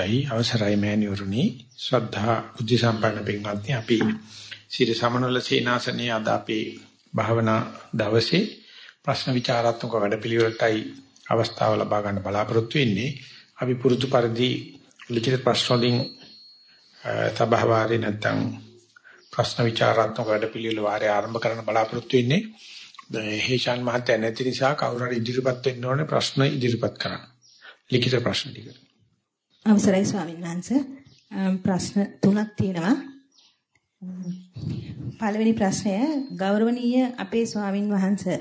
ගයි අවසරයි මෑණිවරුනි. ශ්‍රද්ධා බුද්ධ සම්පන්න පින්වත්නි අපි සිර සමනල සේනාසනයේ අද අපේ භාවනා දවසේ ප්‍රශ්න විචාරාත්මක වැඩපිළිවෙලටයි අවස්ථාව ලබා ගන්න බලාපොරොත්තු වෙන්නේ. අපි පුරුදු පරිදි ලිඛිත ප්‍රශ්න වලින් තබහවාරේ නැත්නම් ප්‍රශ්න විචාරාත්මක වැඩපිළිවෙල වාරය ආරම්භ කරන්න බලාපොරොත්තු වෙන්නේ. හේෂාන් මහත්තයා නැති නිසා කවුරු හරි ඉදිරිපත් වෙන්න ඕනේ ප්‍රශ්න ඉදිරිපත් කරන්න. ලිඛිත ප්‍රශ්න ටික. අවසරයි ස්වාමීන් වහන්සේ. ප්‍රශ්න තුනක් තියෙනවා. පළවෙනි ප්‍රශ්නය ගෞරවනීය අපේ ස්වාමින් වහන්සේ.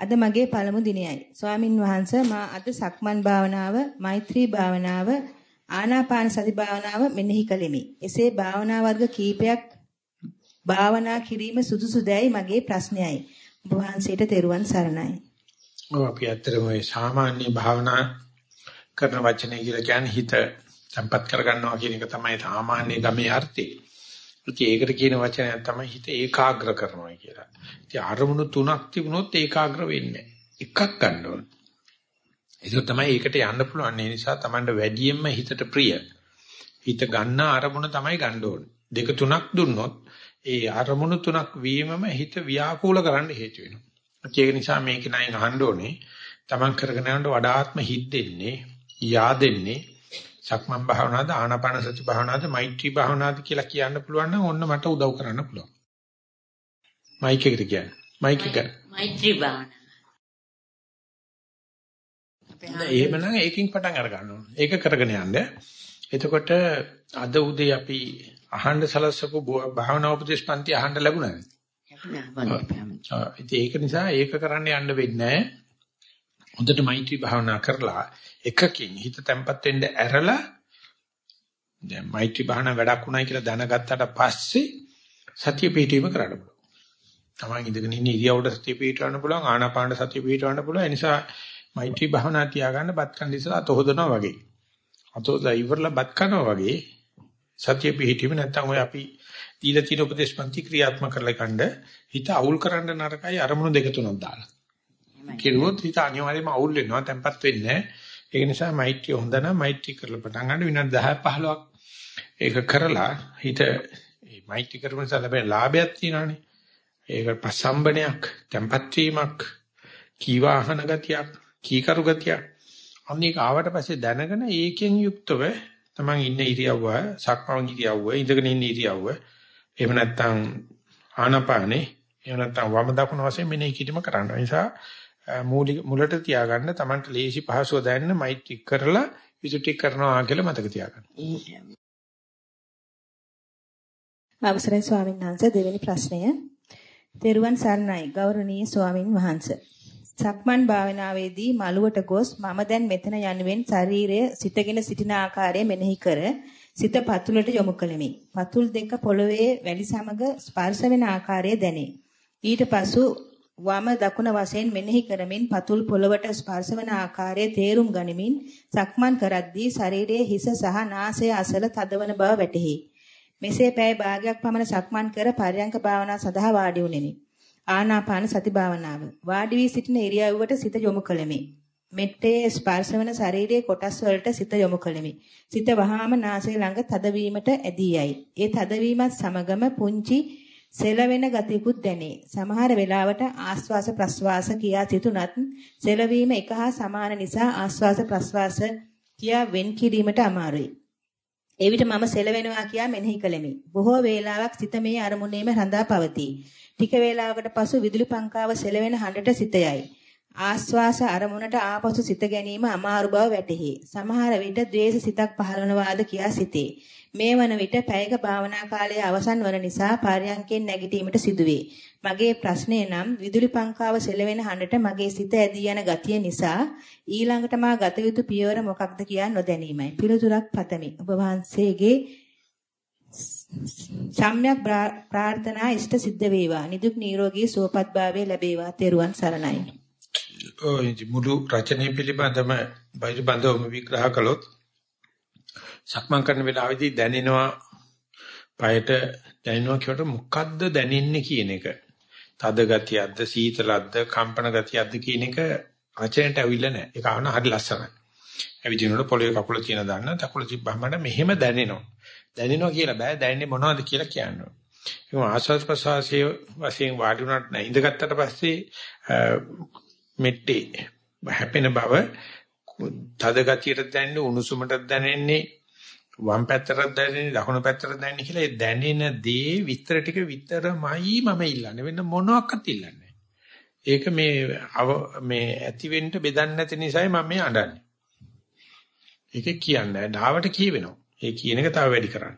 අද මගේ පළමු දිනයයි. ස්වාමින් වහන්සේ මා අද සක්මන් භාවනාව මෛත්‍රී භාවනාව ආනාපාන සති භාවනාව මෙනෙහි කළෙමි. එසේ භාවනා වර්ග කීපයක් භාවනා කිරීම සුදුසුදැයි මගේ ප්‍රශ්නයයි. ඔබ වහන්සේට තෙරුවන් සරණයි. ඔව් අපි ඇත්තටම මේ සාමාන්‍ය භාවනා කරන වචනේ කියලා කියන්නේ හිත tempat කරගන්නවා කියන එක තමයි සාමාන්‍ය ගමේ අර්ථය. ඉතින් ඒකට කියන වචනය තමයි හිත ඒකාග්‍ර කරනවා කියලා. ඉතින් අරමුණු තුනක් තිබුණොත් ඒකාග්‍ර වෙන්නේ එකක් ගන්න ඕන. ඒක තමයි ඒකට යන්න පුළුවන්. ඒ නිසා Tamanට වැඩියෙන්ම හිතට ප්‍රිය. හිත ගන්න අරමුණ තමයි ගන්න ඕනේ. දෙක තුනක් දුන්නොත් ඒ අරමුණු තුනක් වීමම හිත ව්‍යාකූල කරන්න හේතු වෙනවා. ඒක නිසා මේක නයින් අහන්න ඕනේ. Taman කරගෙන යනකොට වඩාත්ම හිත් දෙන්නේ yaadෙන්නේ සක්මන් භාවනාවද ආනාපාන සති භාවනාවද මෛත්‍රී භාවනාවද කියලා කියන්න පුළුවන් නම් ඔන්න මට උදව් කරන්න පුළුවන්. මයික් එකට කියන්නේ. මයික් එක. මෛත්‍රී භාවනාව. එහෙමනම් ඒකින් පටන් අර ගන්න ඕන. ඒක කරගෙන යන්න. එතකොට අද උදේ අපි අහන්න සලස්සපු භාවනා උපදේශ පන්ති අහන්න ලැබුණාද? ලැබුණා. ඒක නිසා ඒක කරන්න යන්න වෙන්නේ නැහැ. හොඳට මෛත්‍රී භාවනා කරලා එකකින් හිත තැම්පත් වෙන්න ඇරලා දැන් මෛත්‍රී භාවනා වැඩක් උනායි කියලා දැනගත්තට පස්සේ සතිය පිටවීම කරන්න පුළුවන්. තමයි ඉඳගෙන ඉන්න ඉරියව්වට සතිය පිටවන්න පුළුවන් ආනාපාන සතිය පිටවන්න පුළුවන්. ඒ නිසා මෛත්‍රී භාවනා තියාගන්න බත් කන්න ඉස්සලා අතහොදනවා වගේ. අතහොදලා ඉවරලා බත් කනවා වගේ සතිය පිටවීම නැත්තම් ඔය අපි දීලා තියෙන උපදේශ පන්ති ක්‍රියාත්මක කරලා කණ්ඩ හිත අවුල් කරන්න නරකයි අරමුණු දෙක තුනක් දාලා. කෙරුවොත් හිත අනිවාර්යයෙන්ම අවුල් වෙනවා, තැම්පත් වෙන්නේ ඒක නිසා මෛත්‍රිය හොඳ නම් මෛත්‍රී කරලා පටන් ගන්න විනාඩි 10 15ක් ඒක කරලා හිත මේ මෛත්‍රී කරන නිසා ලැබෙන ලාභයක් තියෙනවානේ. ඒක පසම්බනයක්, තැම්පත් වීමක්, කීවාහන ගතියක්, කීකරු ගතියක්. අන්නේක ආවට පස්සේ දැනගෙන ඒකෙන් යුක්තව තමන් ඉන්න ඉරියව්ව, සක්මන් ඉරියව්ව, ඉඳගෙන ඉන්න ඉරියව්ව, එහෙම නැත්නම් ආනාපානේ, එහෙම නැත්නම් වම දකුණ වශයෙන් මෙනෙහි කිරීම කරන්න. ඒ නිසා මූලික මුලට තියාගන්න Tamanට ලේසි පහසුව දැනෙන මෛත්‍රී කරලා විසුටි කරනවා කියලා මතක තියාගන්න. අවසරයි ස්වාමීන් වහන්සේ දෙවෙනි ප්‍රශ්නය. තෙරුවන් සරණයි ගෞරවනීය ස්වාමින් වහන්සේ. සක්මන් භාවනාවේදී මළුවට ගොස් මම දැන් මෙතන යනුවෙන් ශරීරය සිටගෙන සිටින ආකාරය මෙනෙහි කර සිත පතුලට යොමු කළෙමි. පතුල් දෙක පොළවේ වැලි සමග ස්පර්ශ වෙන ආකාරය දැනේ. ඊට පසු වම දකුණ වශයෙන් මෙනෙහි කරමින් පතුල් පොළවට ස්පර්ශ වන ආකාරය තේරුම් ගනිමින් සක්මන් කරද්දී ශරීරයේ හිස සහ නාසය අසල තදවන බව වැටහි. මෙසේ පැය භාගයක් පමණ සක්මන් කර පර්යංක භාවනා සඳහා වාඩි වුනිමි. ආනාපාන සති භාවනාව. වාඩි වී සිටින ඉරියව්වට සිත යොමු කළෙමි. මෙට්ටේ ස්පර්ශ වන ශරීරයේ කොටස් වලට සිත යොමු කළෙමි. සිත වහාම නාසය ළඟ තදවීමට ඇදී යයි. ඒ තදවීමත් සමගම පුංචි සෙලවෙන ගතියකුත් දැනේ. සමහර වෙලාවට ආස්වාස ප්‍රස්වාස කියා සිටුනත් සෙලවීම එක හා සමාන නිසා ආස්වාස ප්‍රස්වාස කියා වෙන් කිරීමට අමාරුයි. එවිට මම සෙලවෙනවා කියා මෙනෙහි කළෙමි. බොහෝ වේලාවක් සිත මේ අරමුණේම රඳා පවතී. ටික වේලාවකට පසු විදුලි පංකාව සෙලවෙන හඬට සිත යයි. ආස්වාස අරමුණට ආපසු සිත ගැනීම අමාරු බව වැටහි. සමහර විට ද්වේෂ සිතක් පහළනවාද කියා සිතේ. මේ වන විට පැයක භාවනා කාලය අවසන් වන නිසා පාරයන්කෙන් නැගිටීමට සිදුවේ. මගේ ප්‍රශ්නය නම් විදුලි පංකාව සෙලවෙන හඬට මගේ සිත ඇදී යන ගතිය නිසා ඊළඟට මා ගත යුතු පියවර මොකක්ද කියා නොදැනීමයි. පිළිතුරක් පතමි. ඔබ වහන්සේගේ සම්‍යක් ප්‍රාර්ථනා ඉෂ්ට සිද්ධ වේවා. නිදුක් නිරෝගී සුවපත් භාවය ලැබේවා. තෙරුවන් සරණයි. ඔය මුළු රචනය පිළිබඳව බයිබන්දවම විග්‍රහ කළොත් සක්මන් කරන වෙලාවේදී දැනෙනවා পায়ට දැනෙනවා කියවට මොකද්ද දැනෙන්නේ කියන එක. තද ගතියක්ද සීතලක්ද කම්පන ගතියක්ද කියන එක රචනයට අවිල්ල නැහැ. ඒක ආවන හරි ලස්සනයි. ඇවිදිනකොට පොළවේ කකුල තියෙන දන්න තකුල තිබ්බම මෙහෙම දැනෙනවා. දැනෙනවා කියලා බෑ දැනෙන්නේ මොනවද කියලා කියනවා. ඒක ආස්වාද ප්‍රසවාසයේ වශයෙන් වාඩි වුණාට නෑ ඉඳගත්තට පස්සේ මෙට්ටේ හැපෙන බව තද ගතියට දැනෙන්නේ උණුසුමට දැනෙන්නේ වම් පැත්තට දැනෙන්නේ දකුණු පැත්තට දැනෙන්නේ කියලා ඒ දැනෙන දේ විතර ටික විතරමයි මම ඉල්ලන්නේ. වෙන මොනවාක්වත් ඉල්ලන්නේ ඒක මේ මේ ඇති වෙන්න බෙදන්නේ නැති නිසායි මම මේ අඬන්නේ. ඒක කියන්නේ ඩාවට කියවෙනවා. ඒ කියන එක තව වැඩි කරන්න.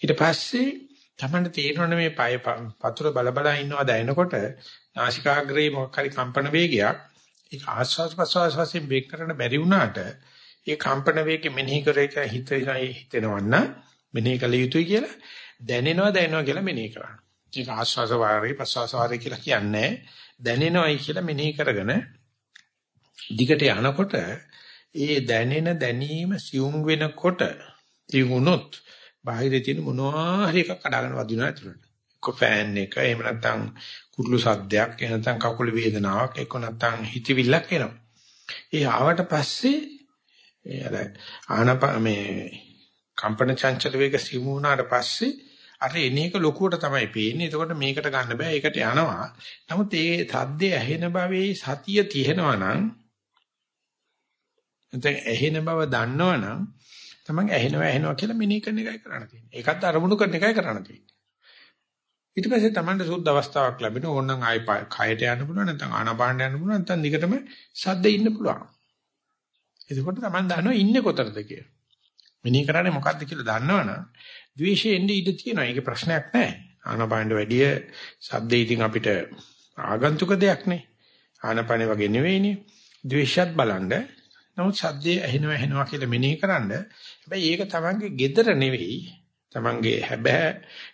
ඊට පස්සේ තමන්න තේරෙන්නේ මේ පය පතුර බල බල ඉන්නවා දැනනකොට නාසිකාග්‍රේ මොකක් හරි කම්පන වේගයක් ඒක ආස්වාද ප්‍රසවාස වශයෙන් බේක් කරන්න බැරි වුණාට ඒ කම්පන වේගෙ මෙනෙහි කරේක හිතයි හිතෙනවන්න මෙනෙහි කළ යුතුයි කියලා දැනෙනවා දැනෙනවා කියලා මෙනෙහි කරන්න. ඒක ආස්වාස වාරේ ප්‍රසවාස වාරේ කියලා කියන්නේ දැනෙනවයි කියලා මෙනෙහි කරගෙන දිගට යනකොට ඒ දැනෙන දැනීම සියුම් වෙනකොට තියුණොත් බාහිරේ තියෙන මොනවා හරි එකක් කඩාගෙන වදිනවා ඇතුළට. එක්ක ෆෑන් එක එහෙම නැත්නම් කුරුළු සද්දයක් එහෙම නැත්නම් කකුල වේදනාවක් එක්ක නැත්නම් හිතවිල්ලක් එනවා. ඒ ආවට පස්සේ ඒ අර ආනප මේ කම්පන චංචල වේග සිමු වුණාට පස්සේ අර එන එක ලොකුවට තමයි පේන්නේ. එතකොට මේකට ගන්න බෑ. ඒකට යනවා. නමුත් ඒ සද්දේ ඇහෙන භවයේ සතිය තියෙනවා නම් නැත්නම් ඇහෙන බව දන්නවනම් තමන් ඇහෙනවා ඇහෙනවා කියලා මෙනෙහි කරන එකයි කරන්න තියෙන්නේ. ඒකත් අරමුණු කරන එකයි කරන්න තියෙන්නේ. ඊට පස්සේ තමන්ට සුද්ධ අවස්ථාවක් ලැබෙන ඕනනම් ආයි කයට යන්න පුළුවන් නැත්නම් ආනාපානට යන්න පුළුවන් නැත්නම් දිගටම සද්දේ ඉන්න පුළුවන්. එතකොට තමන් දන්නවා ඉන්නේ කොතනද කියලා. මෙනෙහි කරන්නේ මොකද්ද කියලා දන්නවනම් ද්වේෂය එන්නේ ඉඩ තියෙනවා. ඒකේ ප්‍රශ්නයක් නැහැ. ආනාපානට වැඩිය සද්දේ ඉතින් අපිට ආගන්තුක දෙයක් නේ. ආනාපානේ වගේ නෙවෙයිනේ. ද්වේෂයත් බලන්න. නමුත් සද්දේ ඇහෙනවා ඇහෙනවා කියලා මෙනෙහි කරන්න. හැබැයි ඒක තමන්ගේ gedara නෙවෙයි. තමන්ගේ හැබෑ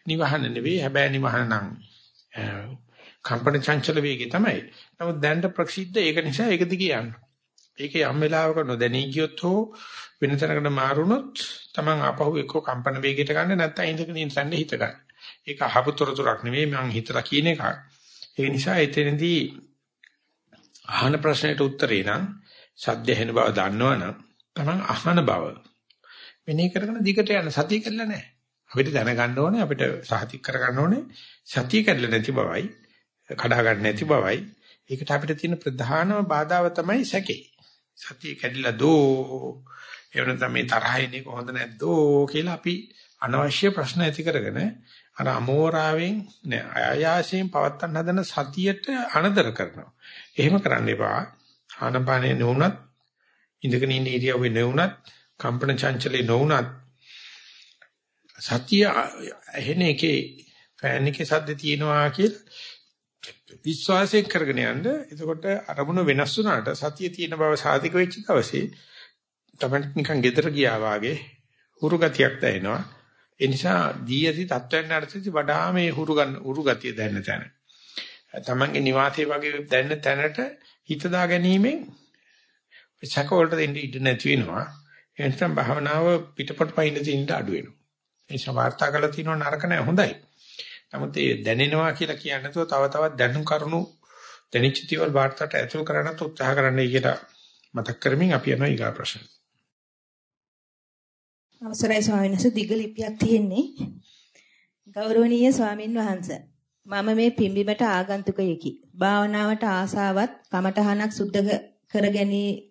නිවහන නෙවෙයි. හැබෑ නිවහන නම් කම්පන චංචල වේගය තමයි. නමුත් දැනට ප්‍රසිද්ධ ඒක නිසා ඒක දිගේ යන්න. ඒකේ යම් වෙලාවක නොදැනී ගියොත් හෝ වෙන තැනකට මාරුනොත් Taman ආපහු එක්ක කම්පන වේගයට ගන්න නැත්නම් ඉඳගෙන ඉඳන් හිත ගන්න. ඒක අහපුතරතුරක් නෙවෙයි මම හිතලා කියන එකක්. ඒ නිසා එතනදී අහන ප්‍රශ්නෙට උත්තරේ නම් සද්ද ඇහෙන බව දන්නවනම් Taman අහන බව මෙනේ කරගෙන දිගට යන සතිය කළා නැහැ. අපිට දැනගන්න ඕනේ අපිට සාහිතික කරගන්න ඕනේ සතිය කැඩලා නැති බවයි කඩා ගන්න නැති බවයි ඒකට අපිට තියෙන ප්‍රධානම බාධාව තමයි සැකේ. සතිය කැඩිලා දෝ එහෙම නැත්නම් මේ තරහින් එක හොඳ නැද්දෝ කියලා අපි අනවශ්‍ය ප්‍රශ්න ඇති කරගෙන අර අමෝරාවෙන් නෑ ආයාසයෙන් පවත්තන්න හදන සතියට අනදර කරනවා. එහෙම කරන්න එපා. ආනපානේ නොඋනත් ඉඳගෙන ඉන්න ඉරියව්වේ නොඋනත් කම්පන චංචලේ නොඋනත් සතිය ඇහෙන එකේ ෆෑන් එකේ සද්ද තියෙනවා කියලා විශ්වාසයෙන් කරගෙන යන්න. එතකොට අරමුණ වෙනස් වුණාට සතිය තියෙන බව සාධික වෙච්ච දවසේ තමයි නිකන් gedara ගියා වාගේ හුරු ගතියක් දැනෙනවා. ඒ නිසා දී ඇති තත්ත්වයන් අර්ථිත වඩා මේ හුරු ගන්න හුරු ගතිය දැනෙන තැන. තමන්ගේ නිවාසයේ වගේ දැනෙන තැනට හිත දා ගැනීමෙන් සැක වලට දෙන්න ඉඩ නැති වෙනවා. ඒ නිසා භාවනාව පිටපොට පයින් තියෙන අඩු වෙනවා. ඒ සමර්ථා කළ තියෙනව නරක නැහැ හොඳයි. නමුත් ඒ දැනෙනවා කියලා කියන්නේ තව තවත් දැනුම් කරුණු දැනිච්ච දේවල් වාර්තාවට ඇතුල් කරන්නත් උත්සාහ කරන්නයි කියලා මතක් කරමින් අපි යනවා ඊගා ප්‍රශ්න. අවසරයි ස්වාමීන් වහන්සේ දිග ලිපියක් තියෙන්නේ. ගෞරවනීය ස්වාමින් වහන්සේ මම මේ පිම්බිමට ආගන්තුකයෙකි. භාවනාවට ආසාවත් කමඨහනක් සුද්ධ කර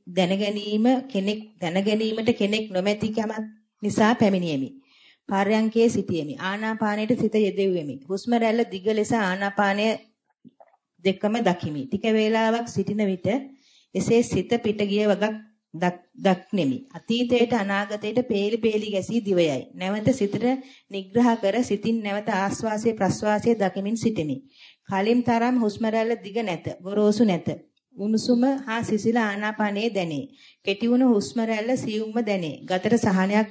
දැන ගැනීම කෙනෙක් දැන ගැනීමට කෙනෙක් නොමැතිකම නිසා පැමිණියෙමි. පර්යංකයේ සිටියෙමි. ආනාපානයට සිත යෙදෙව්වෙමි. හුස්ම රැල්ල දිග ලෙස ආනාපානය දෙකම දකිමි. ටික වේලාවක් සිටින විට එසේ සිත පිට ගිය වගක් දක්නෙමි. අතීතයට අනාගතයට peeli peeli ගැසී දිවයයි. නැවත සිතට නිග්‍රහ කර සිතින් නැවත ආස්වාසයේ ප්‍රස්වාසයේ දකිමින් සිටිමි. කලින් තරම් හුස්ම රැල්ල දිග නැත. ගොරෝසු නැත. උණුසුම හා සිසිල ආනාපානයේ දැනේ. කෙටි වුණු හුස්ම රැල්ල සියුම්ම දැනේ. ගතට සහනයක්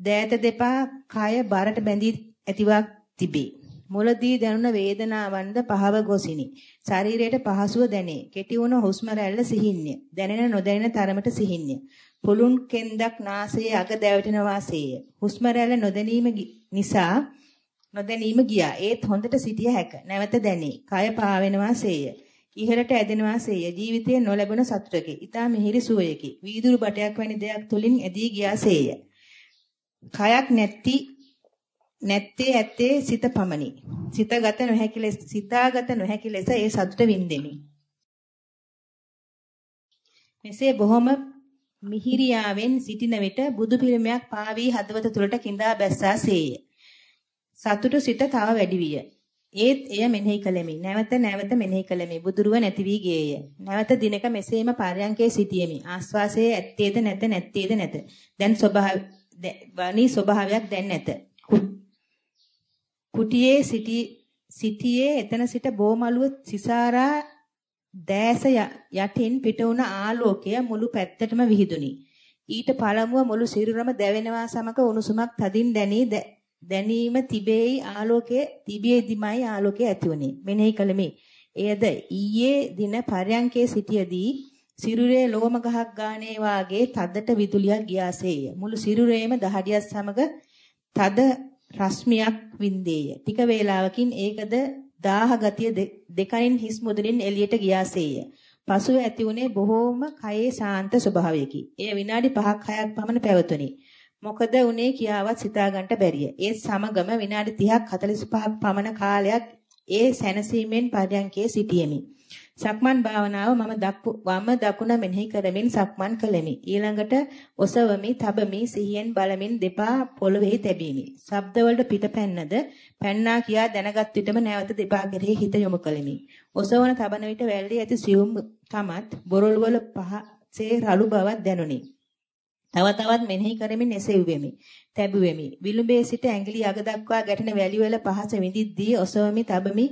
දෑත දෙපා කය බරට බැඳී ඇතිවක් තිබේ. මුලදී දැනුණ වේදනාවන්ද පහව ගොසිනි. ශරීරයට පහසුව දැනේ. කෙටි වුණ හුස්ම රැල්ල සිහින්ය. දැනෙන නොදැනෙන තරමට සිහින්ය. පුළුන් කෙන්දක් නාසයේ අග දැවටෙන වාසේය. හුස්ම රැල්ල නොදැනීම නිසා නොදැනීම ගියා. ඒත් හොඳට සිටිය හැක. නැවත දැනේ. කය පාවෙන වාසේය. ඉහළට ඇදෙනවා සේය. ජීවිතයේ නොලැබෙන සතුටකි. ඊටා මිහිරි සුවයකි. වීදුරු බටයක් වැනි දෙයක් තුලින් ඇදී ගියා සේය. කයක් නැති නැත්තේ ඇත්තේ සිත පමණි. සිතගත නොහැකි ලෙස සිතාගත නොහැකි ලෙස ඒ සතුට වින්දෙමි. මෙසේ බොහොම මිහිරියාවෙන් සිටින විට බුදු පිළිමයක් පාවී හදවත තුළට கிඳා බැස්සාසේය. සතුට සිත තව වැඩි විය. ඒත් එය මෙනෙහි කළෙමි. නැවත නැවත මෙනෙහි කළෙමි. බුදුරුව නැති වී ගියේය. නැවත දිනක මෙසේම පර්යංකේ සිටියෙමි. ආස්වාසයේ ඇත්තේද නැත නැත්තේද නැත. දැන් ස්වභාව වනි ස්වභාවයක් දැන් නැත. කුටියේ සිටි සිටියේ එතන සිට බෝමලුව සිසාරා දෑස යටින් පිට වුණ ආලෝකය මුළු පැත්තටම විහිදුනි. ඊට පළමුව මුළු සිරුරම දැවෙනවා සමග උණුසුමක් තදින් දැනී දැනීම තිබේයි ආලෝකයේ තිබියේදිමයි ආලෝකය ඇතිවුනේ. මෙනෙහි කළෙමි. එයද ඊයේ දින පර්යංකේ සිටියේදී සිරුරේ ලෝම ගහක් ගානේ වාගේ තදට විදුලියක් ගියාසේය. මුළු සිරුරේම දහඩියක් සමග තද රශ්මියක් වින්දේය. ටික වේලාවකින් ඒකද දාහ ගතිය දෙකයින් හිස් මුදුනින් එළියට ගියාසේය. පසුව ඇති වුණේ බොහෝම කයේ ශාන්ත ස්වභාවයකි. එය විනාඩි 5ක් 6ක් පමණ පැවතුණි. මොකද උනේ කියාවත් සිතාගන්න බැරිය. ඒ සමගම විනාඩි 30ක් 45ක් පමණ කාලයක් ඒ සැනසීමෙන් පර්යන්කේ සිටියෙමි. සක්මන් භාවනාව මම දක්පු වම දකුණ මෙනෙහි කරමින් සක්මන් කළෙමි. ඊළඟට ඔසවමි, තබමි, සිහියෙන් බලමින් දෙපා පොළොවේ තැබීමි. ශබ්දවලට පිට පැන්නද, පැන්නා කියා දැනගත් විටම නැවත දෙපා කෙරෙහි හිත යොමු කළෙමි. ඔසවන තබන විට වැල්ලේ ඇති සියුම් තමත් බොරළු වල පහසේ රළු බවක් දැනුනි. තව තවත් මෙනෙහි කරමින් එසෙව්වෙමි. තැබුවෙමි. විලුඹේ සිට ඇඟිලි අග දක්වා ගැටෙන වැලි වල පහස විඳිද්දී ඔසවමි තබමි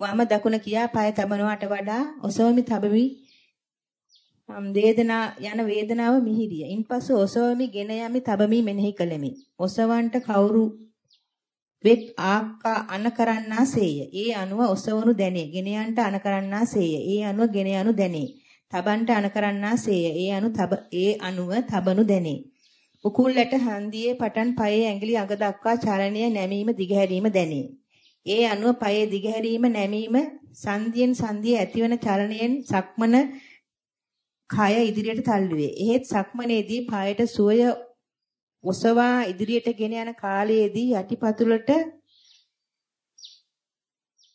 වම දකුණ කියා පය තබනවට වඩා ඔසවමි තබමි වේදනා යන වේදනාව මිහිරිය. ඉන්පසු ඔසවමි ගෙන යමි තබමි මෙනෙහි කළෙමි. ඔසවන්ට කවුරු වෙක් ආක්කා අන කරන්නාසේය. ඒ අනුව ඔසවනු දැනේ. ගෙන යන්ට අන කරන්නාසේය. ඒ අනුව ගෙන යනු දැනේ. තබන්ට අන කරන්නාසේය. ඒ අනු තබ ඒ අනුව තබනු දැනේ. උකුල්ලට හන්දියේ පටන් පයේ ඇඟිලි අග දක්වා චලනය නැමීම දිගහැරීම දැනේ. ඒ අනුව පයේ දිගහැරීම නැමීම සංදියෙන් සංදිය ඇතිවන චලනයෙන් සක්මන කය ඉදිරියට තල්ලුවේ. එහෙත් සක්මනේදී පායට සුවය ඔසවා ඉදිරියට ගෙන යන කාලයේදී යටිපතුලට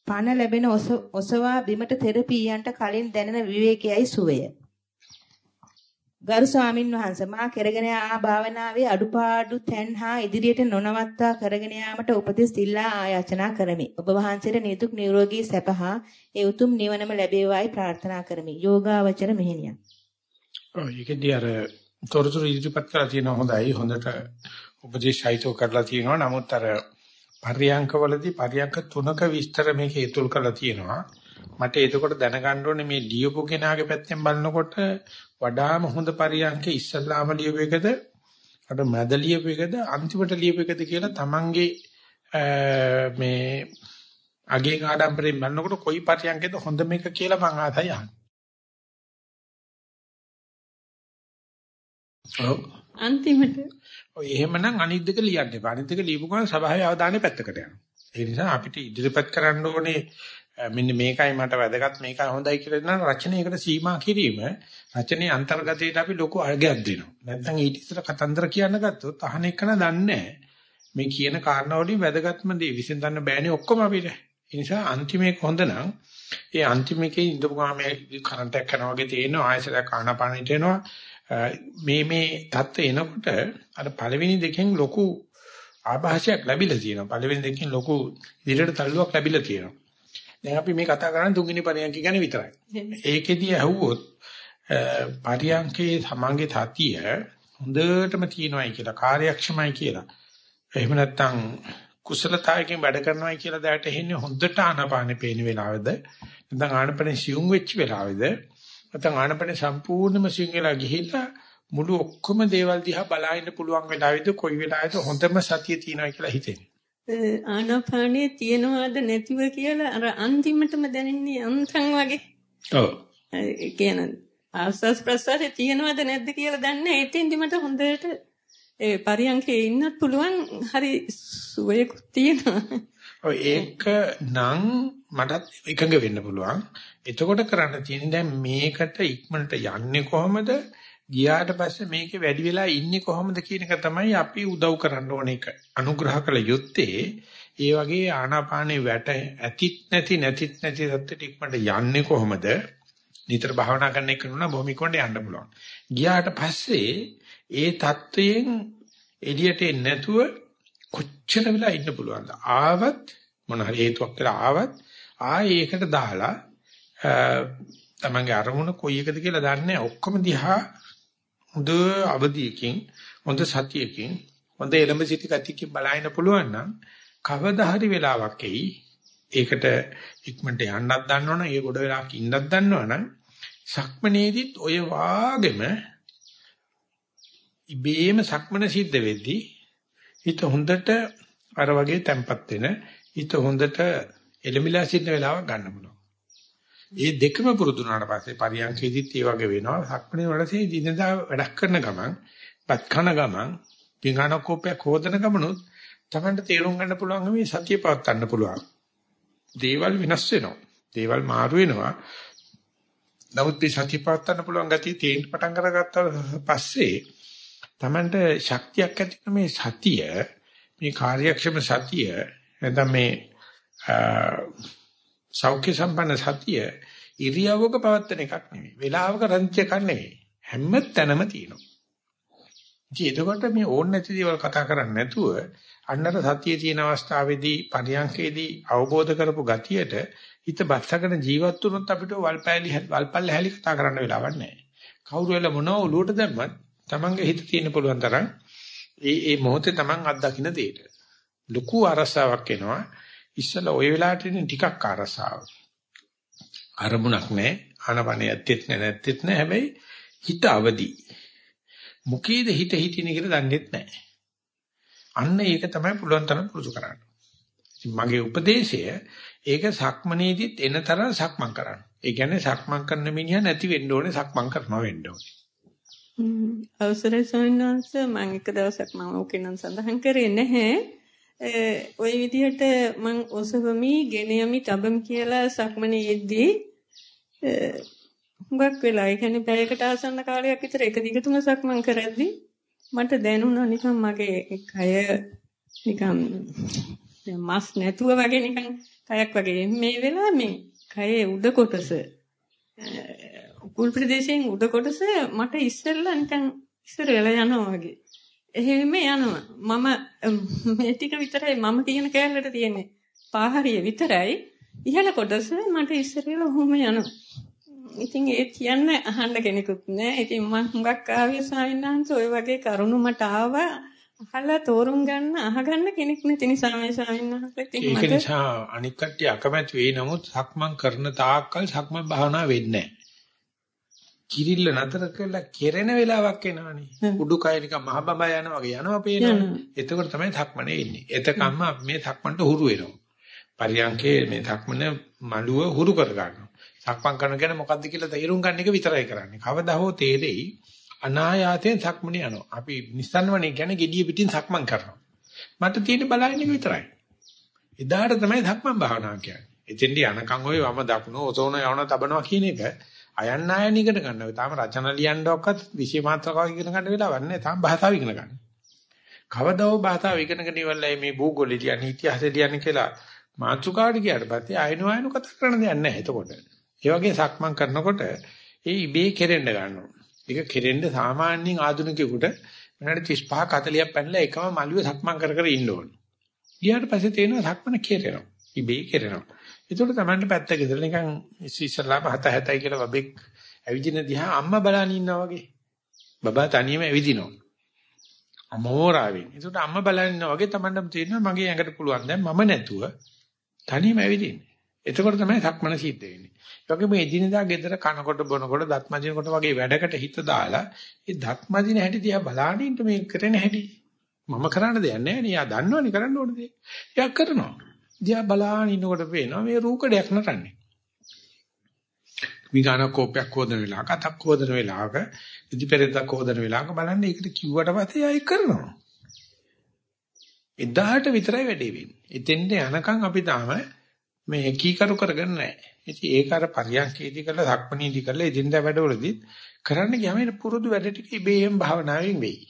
පණ ලැබෙන ඔසවා බිමට තෙරපියන්ට කලින් දැනෙන විවේකයයි සුවය. ගරු ස්වාමින් වහන්සේ මා කරගෙන ආ භාවනාවේ අඩුපාඩු තැන් හා ඉදිරියට නොනවත්වා කරගෙන යාමට උපදෙස් ඉල්ලා ආයාචනා කරමි. ඔබ වහන්සේට නිදුක් නිරෝගී සැප හා ඒ උතුම් නිවනම ලැබේවායි ප්‍රාර්ථනා කරමි. යෝගාවචර මෙහෙණියක්. ඔව් ඒකදී අර තොරතුරු ඉදිරිපත් කරලා තියෙනවා හොඳයි. හොඳට උපදේශයිතෝ කරලා තියෙනවා. නමුත් අර පරියංකවලදී පරියංක තුනක විස්තර මේක ඒතුල් කරලා තියෙනවා. මට එතකොට දැනගන්න ඕනේ මේ ලියපු කෙනාගේ පැත්තෙන් බලනකොට වඩාම හොඳ පරියංකේ ඉස්සල්ලාම ලියපු එකද අර මැද ලියපු එකද අන්තිමට ලියපු එකද කියලා Tamange මේ අගේ කාඩම්බරෙන් බලනකොට කොයි පරියංකේද හොඳ මේක කියලා මං ආතයි අහන්නේ. ඔව් අන්තිමට ඔය එහෙමනම් අනිත් දෙක ලියන්න එපා. අනිත් දෙක ලියපු ගමන් සභාවේ අවධානය පැත්තකට යනවා. ඒ නිසා අපිට ඉදිරිපත් කරන්න ඕනේ මෙන්න මේකයි මට වැදගත් මේකයි හොඳයි කියලා නම් රචනයකට සීමා කිරීම රචනයේ අන්තර්ගතයට අපි ලොකු අගයක් දෙනවා. නැත්නම් ඊට ඉස්සර කතන්දර කියන්න ගත්තොත් අහන එකන දන්නේ මේ කියන කාරණා වලින් වැදගත්ම දේ විසඳන්න බෑනේ ඔක්කොම අපිට. ඒ නිසා අන්තිමේක හොඳ නම් ඒ අන්තිමේකේ ඉඳපු ගාම කරන්ට් එකක් කරනවා වගේ තියෙනවා ආයසරයක් ආනපානෙට එනවා මේ මේ தත්ත්ව එනකොට අර පළවෙනි දෙකෙන් ලොකු ආభాෂයක් ලැබිලා තියෙනවා. පළවෙනි දෙකෙන් ලොකු විරට තල්ලුවක් ලැබිලා තියෙනවා. දැන් අපි මේ කතා කරන්නේ තුන්වෙනි පරියන්ක ගැන විතරයි. ඒකෙදී ඇහුවොත් පරියන්කේ සමංගේ තතිය හොඳටම තියෙනවායි කියලා කාර්යක්ෂමයි කියලා. එහෙම නැත්නම් කුසලතාවකින් වැඩ කරනවායි කියලා දැට එන්නේ හොඳට ආනපානෙ පේන වෙලාවෙද නැත්නම් ආනපනෙ සියුම් වෙච්ච වෙලාවෙද නැත්නම් ආනපන සම්පූර්ණයෙන්ම සිංහලා ගිහිල්ලා මුළු ඔක්කොම දේවල් දිහා බලන්න පුළුවන් වෙලාවෙද කොයි වෙලාවෙද හොඳම සතිය තියෙනවා කියලා හිතෙන්නේ. ආනාපානේ තියනවාද නැතිව කියලා අර අන්තිමටම දැනෙන්නේ අන්තං වගේ. ඔව්. ඒ කියන්නේ ආස්වාස් ප්‍රසාරේ තියනවාද නැද්ද කියලා දන්නේ එතෙන්දි මට හොඳට ඒ පරියන්කේ ඉන්නත් පුළුවන් හරි සුවයකුත් තියෙනවා. ඔය ඒක නම් මටත් එකඟ වෙන්න පුළුවන්. එතකොට කරන්න තියෙන්නේ දැන් මේකට ඉක්මනට යන්නේ කොහොමද? ගියාට පස්සේ මේකේ වැඩි වෙලා ඉන්නේ කොහොමද කියන එක තමයි අපි උදව් කරන්න ඕන එක. අනුග්‍රහ කළ යුත්තේ ඒ වගේ ආනාපානේ වැට ඇතිත් නැති නැතිත් නැති තත්ත්වයට ඉක්මනට යන්නේ කොහොමද? නිතර භාවනා කරන එක නුනා බොහොම ඉක්මනට යන්න පුළුවන්. ගියාට පස්සේ ඒ தත්වයෙන් එළියට එන්නේ නැතුව කොච්චර වෙලා ඉන්න පුළුවන්ද? ආවත් මොන හරි හේතුවක් කියලා ආවත් ආයේ ඒකට දාලා තමන්ගේ අරමුණ කොයි එකද කියලා දන්නේ ඔක්කොම දිහා හොඳ අවදියකින් හොඳ සතියකින් හොඳ එළඹ සිටි ගතියකින් බලන්න පුළුවන් නම් කවදා හරි වෙලාවක් එයි ඒකට ඉක්මනට යන්නත් දන්නවනම් ඒ ගොඩ වෙලාවක් ඉන්නත් දන්නවනම් සක්මනේදිත් ඔය වාගෙම ඉබේම සක්මන සිද්ධ වෙද්දී හිත හොඳට අර වගේ තැම්පත් වෙන හිත හොඳට එළමිලා සිටින වෙලාවක් ගන්න පුළුවන්. මේ දෙකම පුරුදු වුණාට පස්සේ පරියන්කේදීත් ඒ වගේ වෙනවා. සක්මනේ වලසේ දිනදා වැඩක් කරන ගමන්, පත් කන ගමන්, පිඟාන කෝපයක් හොදන ගමනොත් තමන්ට තේරුම් ගන්න පුළුවන් මේ සතිය පවත් ගන්න පුළුවන්. දේවල් වෙනස් වෙනවා. දේවල් මාරු වෙනවා. නමුත් මේ සතිය පවත් ගන්න පුළුවන් ගතිය තේින්න පටන් අරගත්තා පස්සේ තමන්ට ශක්තියක් ඇති මේ සතිය මේ කාර්යක්ෂම සතිය නැත්නම් මේ සෞඛ්‍ය සම්පන්න සතිය ඉරියව්වක පවත්තන එකක් නෙමෙයි. වේලාවක රංචි එකක් නෙමෙයි. හැම තැනම තියෙනවා. ඉතින් එතකොට මේ ඕන නැති දේවල් කතා කරන්නේ නැතුව අන්නතර සතියේ තියෙන අවස්ථාවේදී පරියන්කේදී අවබෝධ කරපු ගතියට හිත බස්සගෙන ජීවත් වුණොත් අපිට වල්පැලි වල්පල්ල හැලි කතා කරන්න වෙලාවක් නැහැ. කවුරු වෙලා මොනව ඔලුවට දැම්මත් Tamange හිත තියෙන පුළුවන් තරම් ඒ ඒ මොහොතේ Taman අත්දකින්න දෙයට. ලুকু අරසාවක් එනවා. ඉස්සලා ওই වෙලාවට ඉන්නේ ටිකක් අරසාව. අරමුණක් නැහැ. ආනපනිය ඇත්තෙත් නැහැ නැත්තෙත් නැහැ. හැබැයි හිත අවදි. මොකේද හිත හිටිනේ කියලා දන්නෙත් නැහැ. අන්න ඒක තමයි පුළුවන් තරම් පුරුදු කරන්න. මගේ උපදේශය ඒක සක්මනේදිත් එන තරම් සක්මන් කරන්න. ඒ කියන්නේ සක්මන් කරන මිනිහා නැති වෙන්න ඕනේ සක්මන් කරනවා වෙන්න ඕනේ. අවසරයි ස්වාමීන් වහන්සේ මම එක දවසක් මම ඕකේ නම් සඳහන් කරේ නැහැ. ওই විදිහට මං ඔසවමි, ගෙන යමි, තබමි කියලා සක්මනේ යෙද්දී හුඟක් වෙලා ඒ කියන්නේ පැයකට ආසන්න කාලයක් විතර එක දිගටම සක්මන් කරද්දී මට දැනුණා නිකන් මගේ කය නිකන් මස් නැතුව වගේ නිකන් කයක් වගේ මේ වෙලාව මේ කයේ උඩ කොටස උකුල් ප්‍රදේශයෙන් උඩ කොටස මට ඉස්සෙල්ලා නිකන් ඉස්සර වෙලා යනවා වගේ. එහෙම යනවා. මම මේ ටික විතරයි මම කියන කෑල්ලට තියෙන්නේ. පාහරිය විතරයි. ඉහළ කොටස මට ඉස්සර වෙලා ඔහොම යනවා. ඉතින් ඒ කියන්න අහන්න කෙනෙකුත් නෑ. ඉතින් මම හුඟක් ආවේ සාවින්නාන්ත ඔය වගේ කරුණු මට ආවා. අහලා තෝරුම් ගන්න අහගන්න කෙනෙක් නැති නිසා මේ සාවින්නාන්ත ඉතින් ඒක නිසා අනික් කට්ටිය අකමැති වෙයි නමුත් සක්මන් කරන තාක්කල් සක්මන් භාවනා වෙන්නේ නෑ. කිරිල්ල නතර කරලා කෙරෙන වෙලාවක් එනවනේ. උඩුකය නිකන් මහ බඹා යනවා වගේ යනවා පේනවා. එතකොට තමයි ධක්මනේ එන්නේ. එතකම්ම මේ ධක්මන්ට හුරු වෙනවා. පරියන්කේ මේ ධක්මන මළුව හුරු කර ගන්නවා. සක්මන් කරන ගැන මොකද්ද කියලා තේරුම් ගන්න එක විතරයි කරන්නේ. කවදා හෝ තේරෙයි අනායාතයෙන් සක්මනේ යනවා. අපි නිස්සන්වනේ කියන්නේ gediya පිටින් සක්මන් කරනවා. මට තියෙන බලන්නේ විතරයි. එදාට තමයි ධක්මන් භාවනාව කියන්නේ. එතෙන්දී අනකන් ඔය වම දකුණ ඔසෝන යවන තබනවා කියන එක අයන්න ආයන ඉගෙන ගන්නවා. තාම රචන ලියන්නවක්වත් විෂය මාත්‍රකාව ඉගෙන ගන්න වෙලාවක් නැහැ. තාම භාෂාව ඉගෙන ගන්න. කවදාව භාෂාව ඉගෙනගෙන ඉවරලා මේ භූගෝලය ලියන්නේ ඉතිහාසය ලියන්නේ කියලා මාතෘකාවට ගියාට පස්සේ ආයන ආයන කතා කරන්න දෙයක් නැහැ එතකොට. ඒ වගේ සක්මන් කරනකොට ඒ ඉබේ කෙරෙන්න ගන්නවා. ඒක කෙරෙන්න සාමාන්‍යයෙන් ආධුනිකයෙකුට විනාඩි 35 40ක් පැනලා එකම මළුවේ සක්මන් කර කර ඉන්න ඕන. ගියාට පස්සේ තේරෙනවා සක්මන කෙරෙනවා. ඉබේ කෙරෙනවා. ඒකට තමන්ට පැත්තක ඉඳලා නිකන් ඉස්සෙල්ලාම හත හැතයි කියලා බබෙක් ඇවිදින දිහා අම්මා බලන් ඉන්නවා වගේ. බබා තනියම ඇවිදිනවා. අමෝරාවෙන්. ඒකට අම්මා බලන් ඉන්නවා වගේ තමන්ටම තේරෙනවා මගේ ඇඟට පුළුවන් දැන් මම නැතුව තනියම ඇවිදින්න. එතකොට තමයි සක්මන සිද්ධ වෙන්නේ. ඒ වගේම එදිනෙදා ගෙදර කනකොට බොනකොට දත් මදිනකොට වගේ වැඩකට හිත දාලා ඒ දත් මදින හැටි දිහා බලාගෙන ඉන්න මේ කරන හැටි මම කරන්න දෙයක් නැහැ නේ. යා දන්නවනේ කරන්න ඕන දේ. එයා කරනවා. දිහා බලාගෙන ඉන්නකොට පේනවා මේ රූකඩයක් නටන්නේ. විගාන කෝපයක් හොදන වෙලාවක, අතක් හොදන වෙලාවක, ඉදිපෙරෙද්දක් හොදන වෙලාවක බලන්න ඒකට කිව්වට පස්සේ ආයෙ කරනවා. එදාට විතරයි වැඩේ වෙන්නේ. එතෙන්ට යනකම් අපි තාම මේ කීකරු කරගෙන නැහැ. ඉතින් ඒක අර පරියන්කේදී කරලා සක්මණේදී කරලා එදින්දා වැඩවලදී කරන්න ගියාම ඒ පුරුදු වැඩ ටික ඉබේම භාවනාවෙන් වෙයි.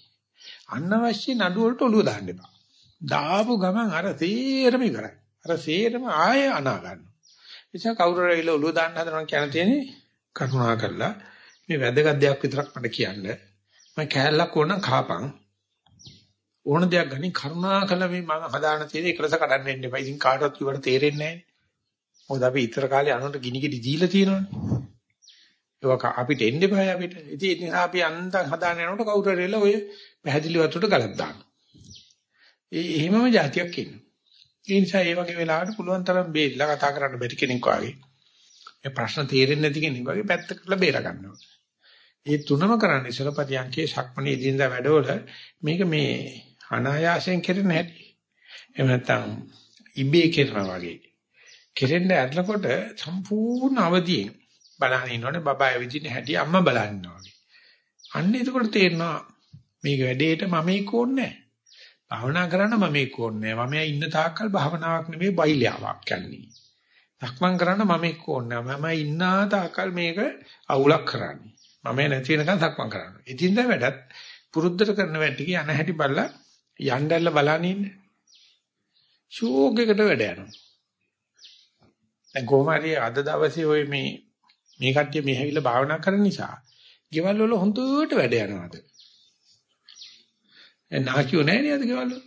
අනවශ්‍ය නඩු වලට ඔළුව දාන්න එපා. දාපු ගමන් අර තේරම ඉවරයි. අර සේරම ආය අනා ගන්නවා. එනිසා කවුරු හරි ඇවිල්ලා ඔළුව දාන්න හදනවා කියන තියෙන්නේ කරුණා කරලා මේ වැදගත් දෙයක් විතරක් මට කියන්න. මම කෑල්ලක් ඕන කාපන්. ඕන දෙයක් ගනි කරුණා කළා මේ මම හදාන තියෙන එකලස කඩන්න එන්න එපා. ඉතින් කාටවත් කිව්වට තේරෙන්නේ නැහැ. මොකද අපි ඉතර කාලේ අනුන්ට ගිනි ගෙඩි දීලා තියෙනවනේ. ඒක අපිට එන්න එපායි අපිට. ඉතින් ඒ නිසා අපි අන්තම් හදාන යනකොට කවුරු හරි එලා ඔය පැහැදිලි වතුරට ගලක් දානවා. ඒ එහෙමම જાතියක් ඉන්නවා. ඒ නිසා ඒ වගේ වෙලාවට පුළුවන් තරම් බේරිලා කතා කරන්න බැරි කෙනෙක් වගේ. මේ ප්‍රශ්න තේරෙන්නේ නැති කෙනෙක් වගේ පැත්තකට බේර ගන්නවා. ඒ තුනම කරන්නේ ඉසලපතියන්කේ ශක්මණේ ඉදින්දා වැඩවල මේක මේ අනායාසයෙන් කෙරෙන හැටි. එහෙම නැත්නම් ඉබේ කරනවා වගේ. කෙරෙන්න ඇරනකොට සම්පූර්ණ අවදියෙන් බලහන් ඉන්නෝනේ බබා ඇවිදින හැටි අම්මා බලන්නවා වගේ. අන්න එතකොට තේරෙනවා මේක වැඩේට මම ඒක ඕනේ භාවනා කරන්න මම ඒක ඕනේ මම ඉන්න තාක්කල් භාවනාවක් නෙමෙයි බයිලාවක් යන්නේ. සක්මන් කරන්න මම ඒක ඕනේ මම ඉන්න තාක්කල් මේක අවුලක් කරන්නේ. මම නැති වෙනකන් සක්මන් කරන්න. ඉතින් දැන් වැඩත් පුරුද්දට කරන වැඩ ටික යන හැටි බලලා යන්නැල්ල බලන්න ඉන්න. ෂෝක් එකට වැඩ යනවා. දැන් කොහොම හරි අද දවසේ ওই මේ මේ කට්ටිය මේ හැවිලා භාවනා කරන නිසා ගෙවල් වල හොඳට වැඩ යනවාද? ඒ නාකියෝ නැහැ නේද ගෙවල් වල?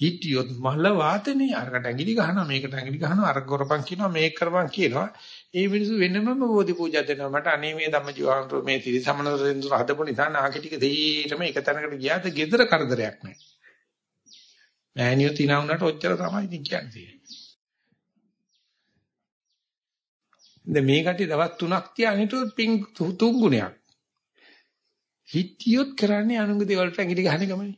හිටියොත් මල වාතනේ. අරකට ඇඟිලි ගහනවා මේකට ඇඟිලි ගහනවා අර කරපන් කියනවා මේක කරපන් කියනවා. ඒ මිනිස්සු වෙනමම බෝධි පූජා දෙනවා. මට අනේ මේ ධම්මජීවාන්තෝ මේ ත්‍රිසමනතර දෙන්නුන හදපු නිසා නාකි ටික දෙීටම එක තැනකට ගියාද gedara කරදරයක් නැහැ මෑනියෝ තිනා වුණාට ඔච්චර තමයි ඉතින් කියන්නේ. දැන් මේ කටි දවස් 3ක් තියාගෙන හිටියොත් පිං තුන් ගුණයක්. හිටියොත් කරන්නේ අනුන්ගේ දේවල් වලට ඇඟිලි ගහන එකමනේ.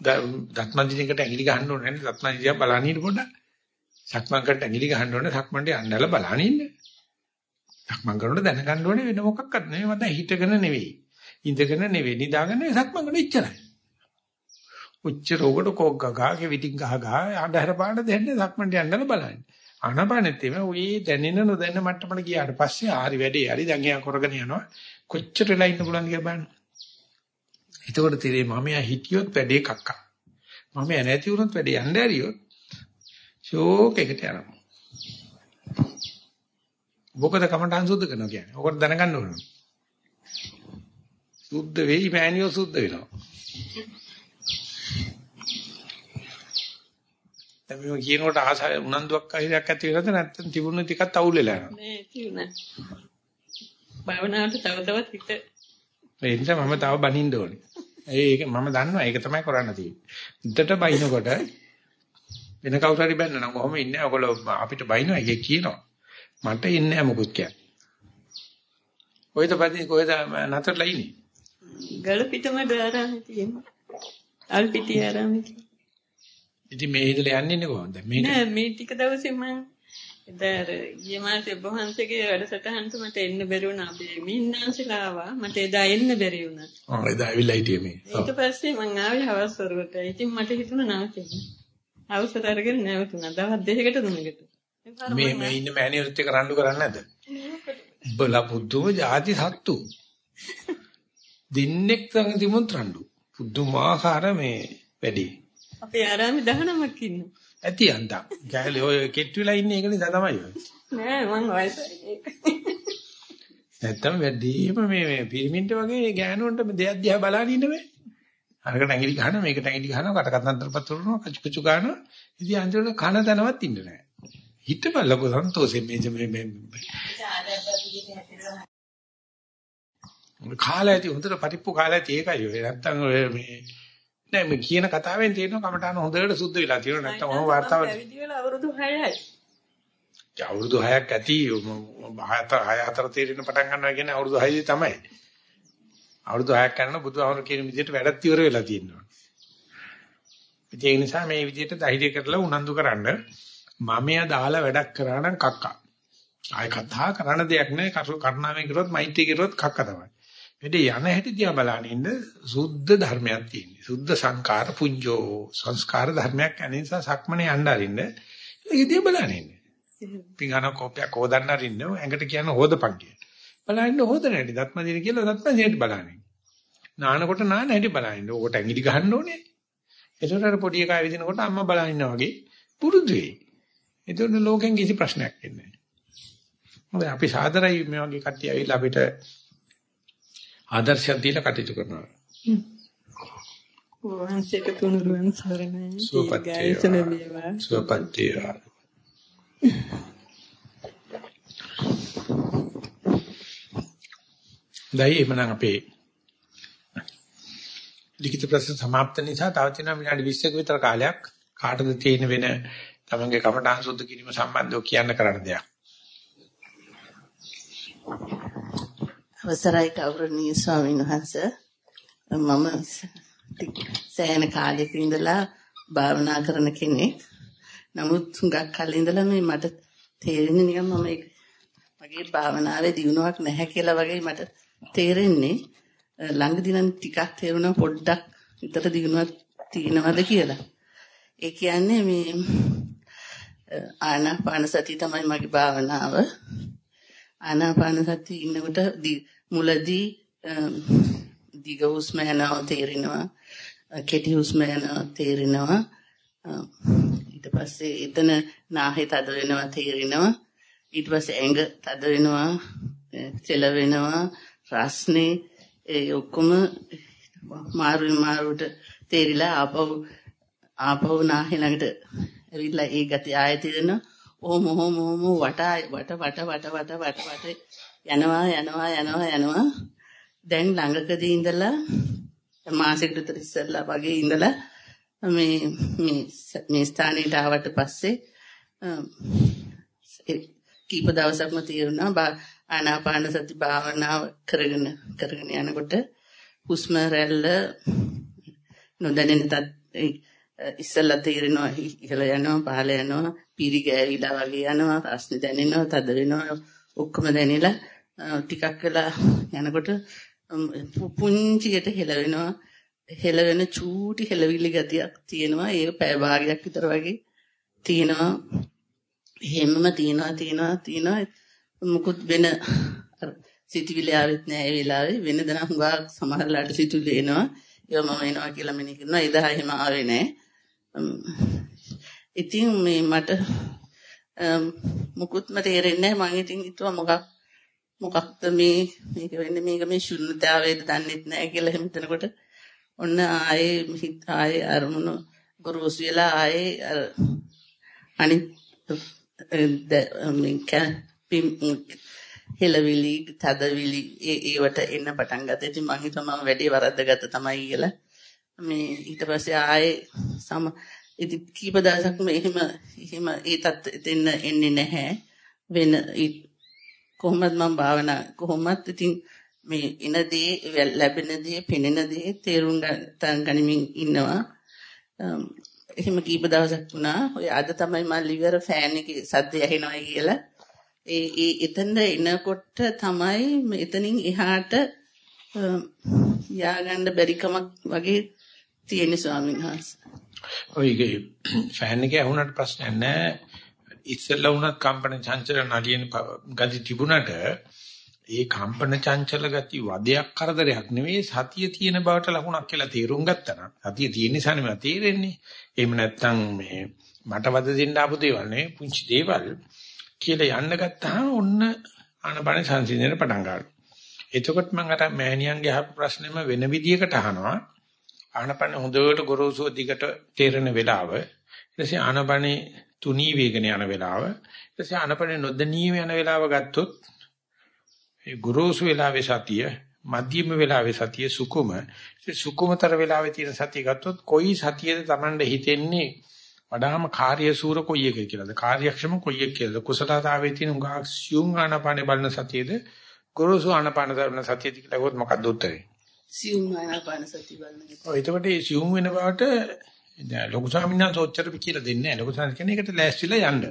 දත්මන්දිනේකට ඇඟිලි ගහන්න ඕනේ නැහැ. දත්මන්දියා බලන්න ඉන්න පොඩ්ඩක්. සක්මන් කරට ඇඟිලි ගහන්න ඕනේ. සක්මන්ට යන්නලා බලන්න ඉන්න. සක්මන් කරනකොට දැනගන්න ඕනේ වෙන මොකක්වත් නෙවෙයි. මම දැන් හිටගෙන නෙවෙයි. ඉඳගෙන නෙවෙයි. නිදාගෙන සක්මන් කරන ඉච්චරයි. උච්චර උකට කෝක් ගහගේ විටින් ගහ ගහ අඳහර පාන දෙන්නේ සක්මන්ට යන්නලා බලන්න. ආනපනෙත් එමෙ ඔය දැනෙන නොදැනෙන මට්ටමට ගියාට පස්සේ ආරි වැඩේ හරි දැන් එයා කරගෙන යනවා කොච්චර වෙලා ඉන්න පුළුවන්ද කියලා බලන්න. එතකොට තේරෙයි මම යා හිටියොත් වැඩේ කක්කා. මම යා නැති වුණොත් වැඩේ යන්න ඇරියොත් ෂෝක් එකට යනවා. මොකද කමටහන් සුද්ධ කරනවා කියන්නේ. ඔකට දැනගන්න ඕන. සුද්ධ වෙයි මෑනියෝ සුද්ධ වෙනවා. දැන් මේ කියනකොට ආසාව උනන්දුවක් අහිරයක් ඇති වෙනවද? නැත්නම් තිබුණ ටිකත් අවුල් වෙලා යනවා? නෑ තියුණා භාවනාවට තව තවත් හිත. ඒ නිසා මම තව බනින්න ඕනේ. ඒක මම දන්නවා. ඒක තමයි කරන්න තියෙන්නේ. උඩට බයිනකොට වෙන කවුරු හරි බැන්න නම් කොහොම ඉන්නේ. ඔයගොල්ලෝ අපිට බයිනවා. ඒක කියනවා. මට ඉන්නේ නැහැ මොකුත් කියන්නේ. කොහෙද පදින් කොහෙද නතරලා ඉන්නේ? ගල පිටම දාරාමේ තියෙනවා. අල් පිටිය ආරාමේ ඉතින් මේ ඉඳලා යන්නේ කොහොමද? මේක නෑ මේ ටික දවසේ මම එදාර ඊයේ මාසේ බොහන්සේගේ වැඩසටහනට මට එන්න බැරි වුණා. අපි මින්නාන්සලා ආවා. මට එදා එන්න බැරි වුණා. ආ එදා ඇවිල්ලා හිටියේ මේ. ඊට පස්සේ මං ආවේ හවස් වරුවට. ඉතින් මට හිතුණා නැවතෙන්න. අවසර අරගෙන නැවතුණා. දවස් දෙකකට තුනකට. මේ මේ ඉන්න මෑණියොත් එක්ක රණ්ඩු කරන්නේ නැද්ද? බලා පුදුම જાති සත්තු. දින්නෙක් සංග තිමුන් රණ්ඩු. පුදුමාකාර මේ වැඩි. අපේ ආරාමේ 19ක් ඉන්නවා. ඇති අන්දා. ගෑලේ ඔය කෙට් වෙලා ඉන්නේ ඒක නිසා තමයි ඔය. නෑ මං වයසයි. නැත්තම් වැඩිම මේ මේ පිරමිඩ් වගේ ගෑනුන්ට දෙයක් දිහා බලන් ඉන්න බෑ. අරකට ඇඟිලි ගහනවා මේකට ඇඟිලි ගහනවා කට කතන්දරපත් කරනවා කචු කචු ගන්නවා. ඉතින් අන්තිමට කන තැනවත් ඉන්න නෑ. හිටපල්ලකෝ සන්තෝෂෙන් මේ මේ මේ කාලා ඇති හොඳට පරිප්පු කාලා ඇති ඒකයි ඔය නැත්තම් ඔය මේ නෑ මේ කියන කතාවෙන් තේරෙනවා කමටහන හොඳට සුද්ධ වෙලා තියෙනවා නැත්තම් ඔහොම වර්තාව පැවිදි වෙලා අවුරුදු 6යි. ඒ අවුරුදු 6ක් ඇති 6 4 තේරෙන පටන් ගන්නවා කියන්නේ අවුරුදු 6 තමයි. අවුරුදු 6ක් කරන බුදුහාමුදුරු කියන විදිහට වැඩක් ඉවර වෙලා තියෙනවා. ඒ නිසා මේ විදිහට ධෛර්ය කරලා උනන්දු කරන්න මමයා දාලා වැඩක් කරා නම් කක්කා. ආය කතා කරන දෙයක් නෑ කරුණාවෙන් කරොත් මෛත්‍රී කරොත් කක්ක තමයි. වැඩි යන හැටි දිහා බලන ඉන්න සුද්ධ ධර්මයක් තියෙනවා. සුද්ධ සංකාර පුඤ්ජෝ සංස්කාර ධර්මයක් යන නිසා සක්මනේ යන්න අරින්න ඒකදී බලන්නේ. පිඟාන කෝපයක් හොදන්න අරින්න ඇඟට කියන හොදපන් කිය. බලන්න හොද නැටි දත්ම දින කියලා දත්ම දිනට බලන්නේ. නානකොට නාන හැටි බලන්න. ඕකට ඇඟිලි ගහන්න ඕනේ. ඒකට අර පොඩි එකා විදිනකොට අම්මා බලන ඉන්නා වගේ පුරුදු වෙයි. ඒතකොට ලෝකෙන් කිසි ප්‍රශ්නයක් එන්නේ නැහැ. මොකද අපි සාදරයි මේ වගේ කට්ටිය ඇවිල්ලා අපිට ආදර්ශයක් දීලා කටයුතු කරනවා. වහන්සේට තුනුරුවන් සරණයි. සුවපත් වේවා. සුවපත් වේවා. දැයි එමනම් අපේ ලිඛිත ප්‍රශ්න સમાપ્ત නිසා තව තියෙනවා විනාඩි 20ක විතර කාලයක් කාටද තියෙන වෙන තමන්ගේ කමඨාන් සුද්ධ කිරීම සම්බන්ධව කියන්න කරන්න දෙයක්. අවසරයි ගෞරවනීය ස්වාමීන් වහන්සේ මම සෑහෙන කාලයක ඉඳලා භාවනා කරන කෙනෙක්. නමුත් හුඟක් කල් ඉඳලා මේ මට තේරෙන්නේ නිකන් මම මගේ භාවනාවේ දියුණුවක් නැහැ කියලා වගේ මට තේරෙන්නේ. ළඟදී නම් ටිකක් තේරුණා පොඩ්ඩක් විතර දියුණුවක් තියෙනවද කියලා. ඒ කියන්නේ මේ ආනාපාන සතිය තමයි මගේ භාවනාව. ආනාපාන සතිය ඉන්නකොට මුලදී දිග හුස්ම යනවා තේරෙනවා. කෙටි හුස්ම යනවා තේරෙනවා. ඊට පස්සේ එතන නාහේ තද වෙනවා තේරෙනවා. ඊට පස්සේ ඇඟ තද වෙනවා තෙල වෙනවා රස්නේ ඒ ඔක්කොම මාරු මාරුට තේරිලා ආපහු ආපහු නාහේ ළඟට ඇවිල්ලා ඒ ගතිය ආයෙ තේරෙනවා ඕම ඕම ඕම වට වට වට වට වට වට වට යනවා යනවා යනවා යනවා. දැන් ළඟකදී ඉඳලා මාසෙකට විතර ඉස්සෙල්ලා වගේ ඉඳලා මේ මේ මේ ස්ථානෙට ආවට පස්සේ කීප දවසක්ම තීරුණා ආනාපාන සති භාවනාව කරගෙන කරගෙන යනකොට හුස්ම රැල්ල නොදැනෙන තත් ඉස්සෙල්ලා තීරෙනවා ඉහළ යනවා පහළ යනවා පිරි ගෑවිලා වගේ යනවා රස්නේ දැනෙනවා තද වෙනවා ඔක්කොම දැනෙලා ටිකක් වෙලා යනකොට පුංචියට හෙලවෙනවා හෙලවෙන චූටි හෙලවිලි ගතියක් තියෙනවා. ඒක පැය භාගයක් විතර වගේ තියෙනවා. එහෙමම තියෙනවා තියෙනවා තියෙනවා. මුකුත් වෙන සිතුවිලි ආවෙත් නෑ ඒ වෙලාවේ. වෙනදන හුඟා සමහරලාට සිතුවිලි එනවා. ඒව මම එනවා කියලා මෙනෙහි කරනවා. එදා එහෙම ආවේ නෑ. ඉතින් මේ මට මුකුත්ම තේරෙන්නේ නෑ මම ඉතින් හිතුවා මොකක් මොකක්ද මේ මේක වෙන්නේ මේක මේ ශුන්‍යතාවයද දන්නෙත් නැහැ කියලා එහෙම හිතනකොට ඔන්න ආයේ හිත ආයේ අරමුණු ගොරෝසු වෙලා ආයේ අර අනිත් හෙලවිලි තදවිලි ඒ ඒවට එන්න පටන් ගත්තා. ඉතින් මං හිතුවා මම වැඩි වරද්දගත්ත තමයි කියලා. මේ ඊට පස්සේ ආයේ සම ඉතින් කීප දවසක්ම එහෙම එහෙම ඒ තත් එන්න එන්නේ නැහැ. වෙන කොහොමද මම භාවනා කොහොමත් ඉතින් මේ ඉන දේ ලැබෙන දේ පෙනෙන දේ තේරුම් ගනිමින් ඉන්නවා. එහෙම කීප දවසක් වුණා. ඔය අද තමයි මම liver fan එකේ සද්ද ඇහෙනවා කියලා. ඒ ඒ එතන එනකොට තමයි එතනින් එහාට යාගන්න බැරි කමක් වගේ තියෙන ස්වාමීන් වහන්සේ. ඔයගේ ෆෑන් එකේ වුණාට ප්‍රශ්නයක් නැහැ. ඉස්සෙල්ලා වුණත් කම්පන චංචල නලියන ගති තිබුණට ඒ කම්පන චංචල ගති වදයක් කරදරයක් නෙවෙයි සතිය තියෙන බවට ලකුණක් කියලා තීරුම් ගත්තා නම් සතිය තියෙන නිසා නෙමෙයි තේරෙන්නේ. එහෙම නැත්නම් මේ මට වද දෙන්න ආපු දේවල් නේ පුංචි දේවල් කියලා යන්න ගත්තාම ඔන්න ආනපන සංසිඳන පටන් ගන්නවා. එතකොට මම අර මෑණියන්ගේ අහපු ප්‍රශ්නෙම වෙන විදියකට අහනවා. ආනපන හොඳට ගොරෝසුව දිගට තේරෙන වෙලාව. ඊට පස්සේ ආනපනේ තුනී වේගන යන වෙලාව. ඊට පස්සේ ආනපනේ නොදැනීම යන වෙලාව ගත්තොත් ඒ ගොරෝසු වෙලාවේ සතිය මධ්‍යම වෙලාවේ සතිය සුකුම. සුකුමතර වෙලාවේ තියෙන සතිය ගත්තොත් කොයි සතියද Tamande හිතෙන්නේ වඩාම කාර්යසූර කොයි එකද කියලාද? කාර්යක්ෂම කොයි එක කියලාද? කුසලතාවයේ තියෙන උගා සියුම් ආනපානේ බලන සතියද ගොරෝසු ආනපාන බලන සතියද කියලා ගොත් මොකක්ද උත්තරේ? සියුම් ආනාපාන සති බලන එක. ඔය එතකොට මේ සියුම් වෙන බවට දැන් ලොකු ස්වාමීන් වහන්සේ ඔච්චර කියලා දෙන්නේ නැහැ. ලොකු ස්වාමීන් කියන්නේ ඒකට ලෑස්තිලා යන්න.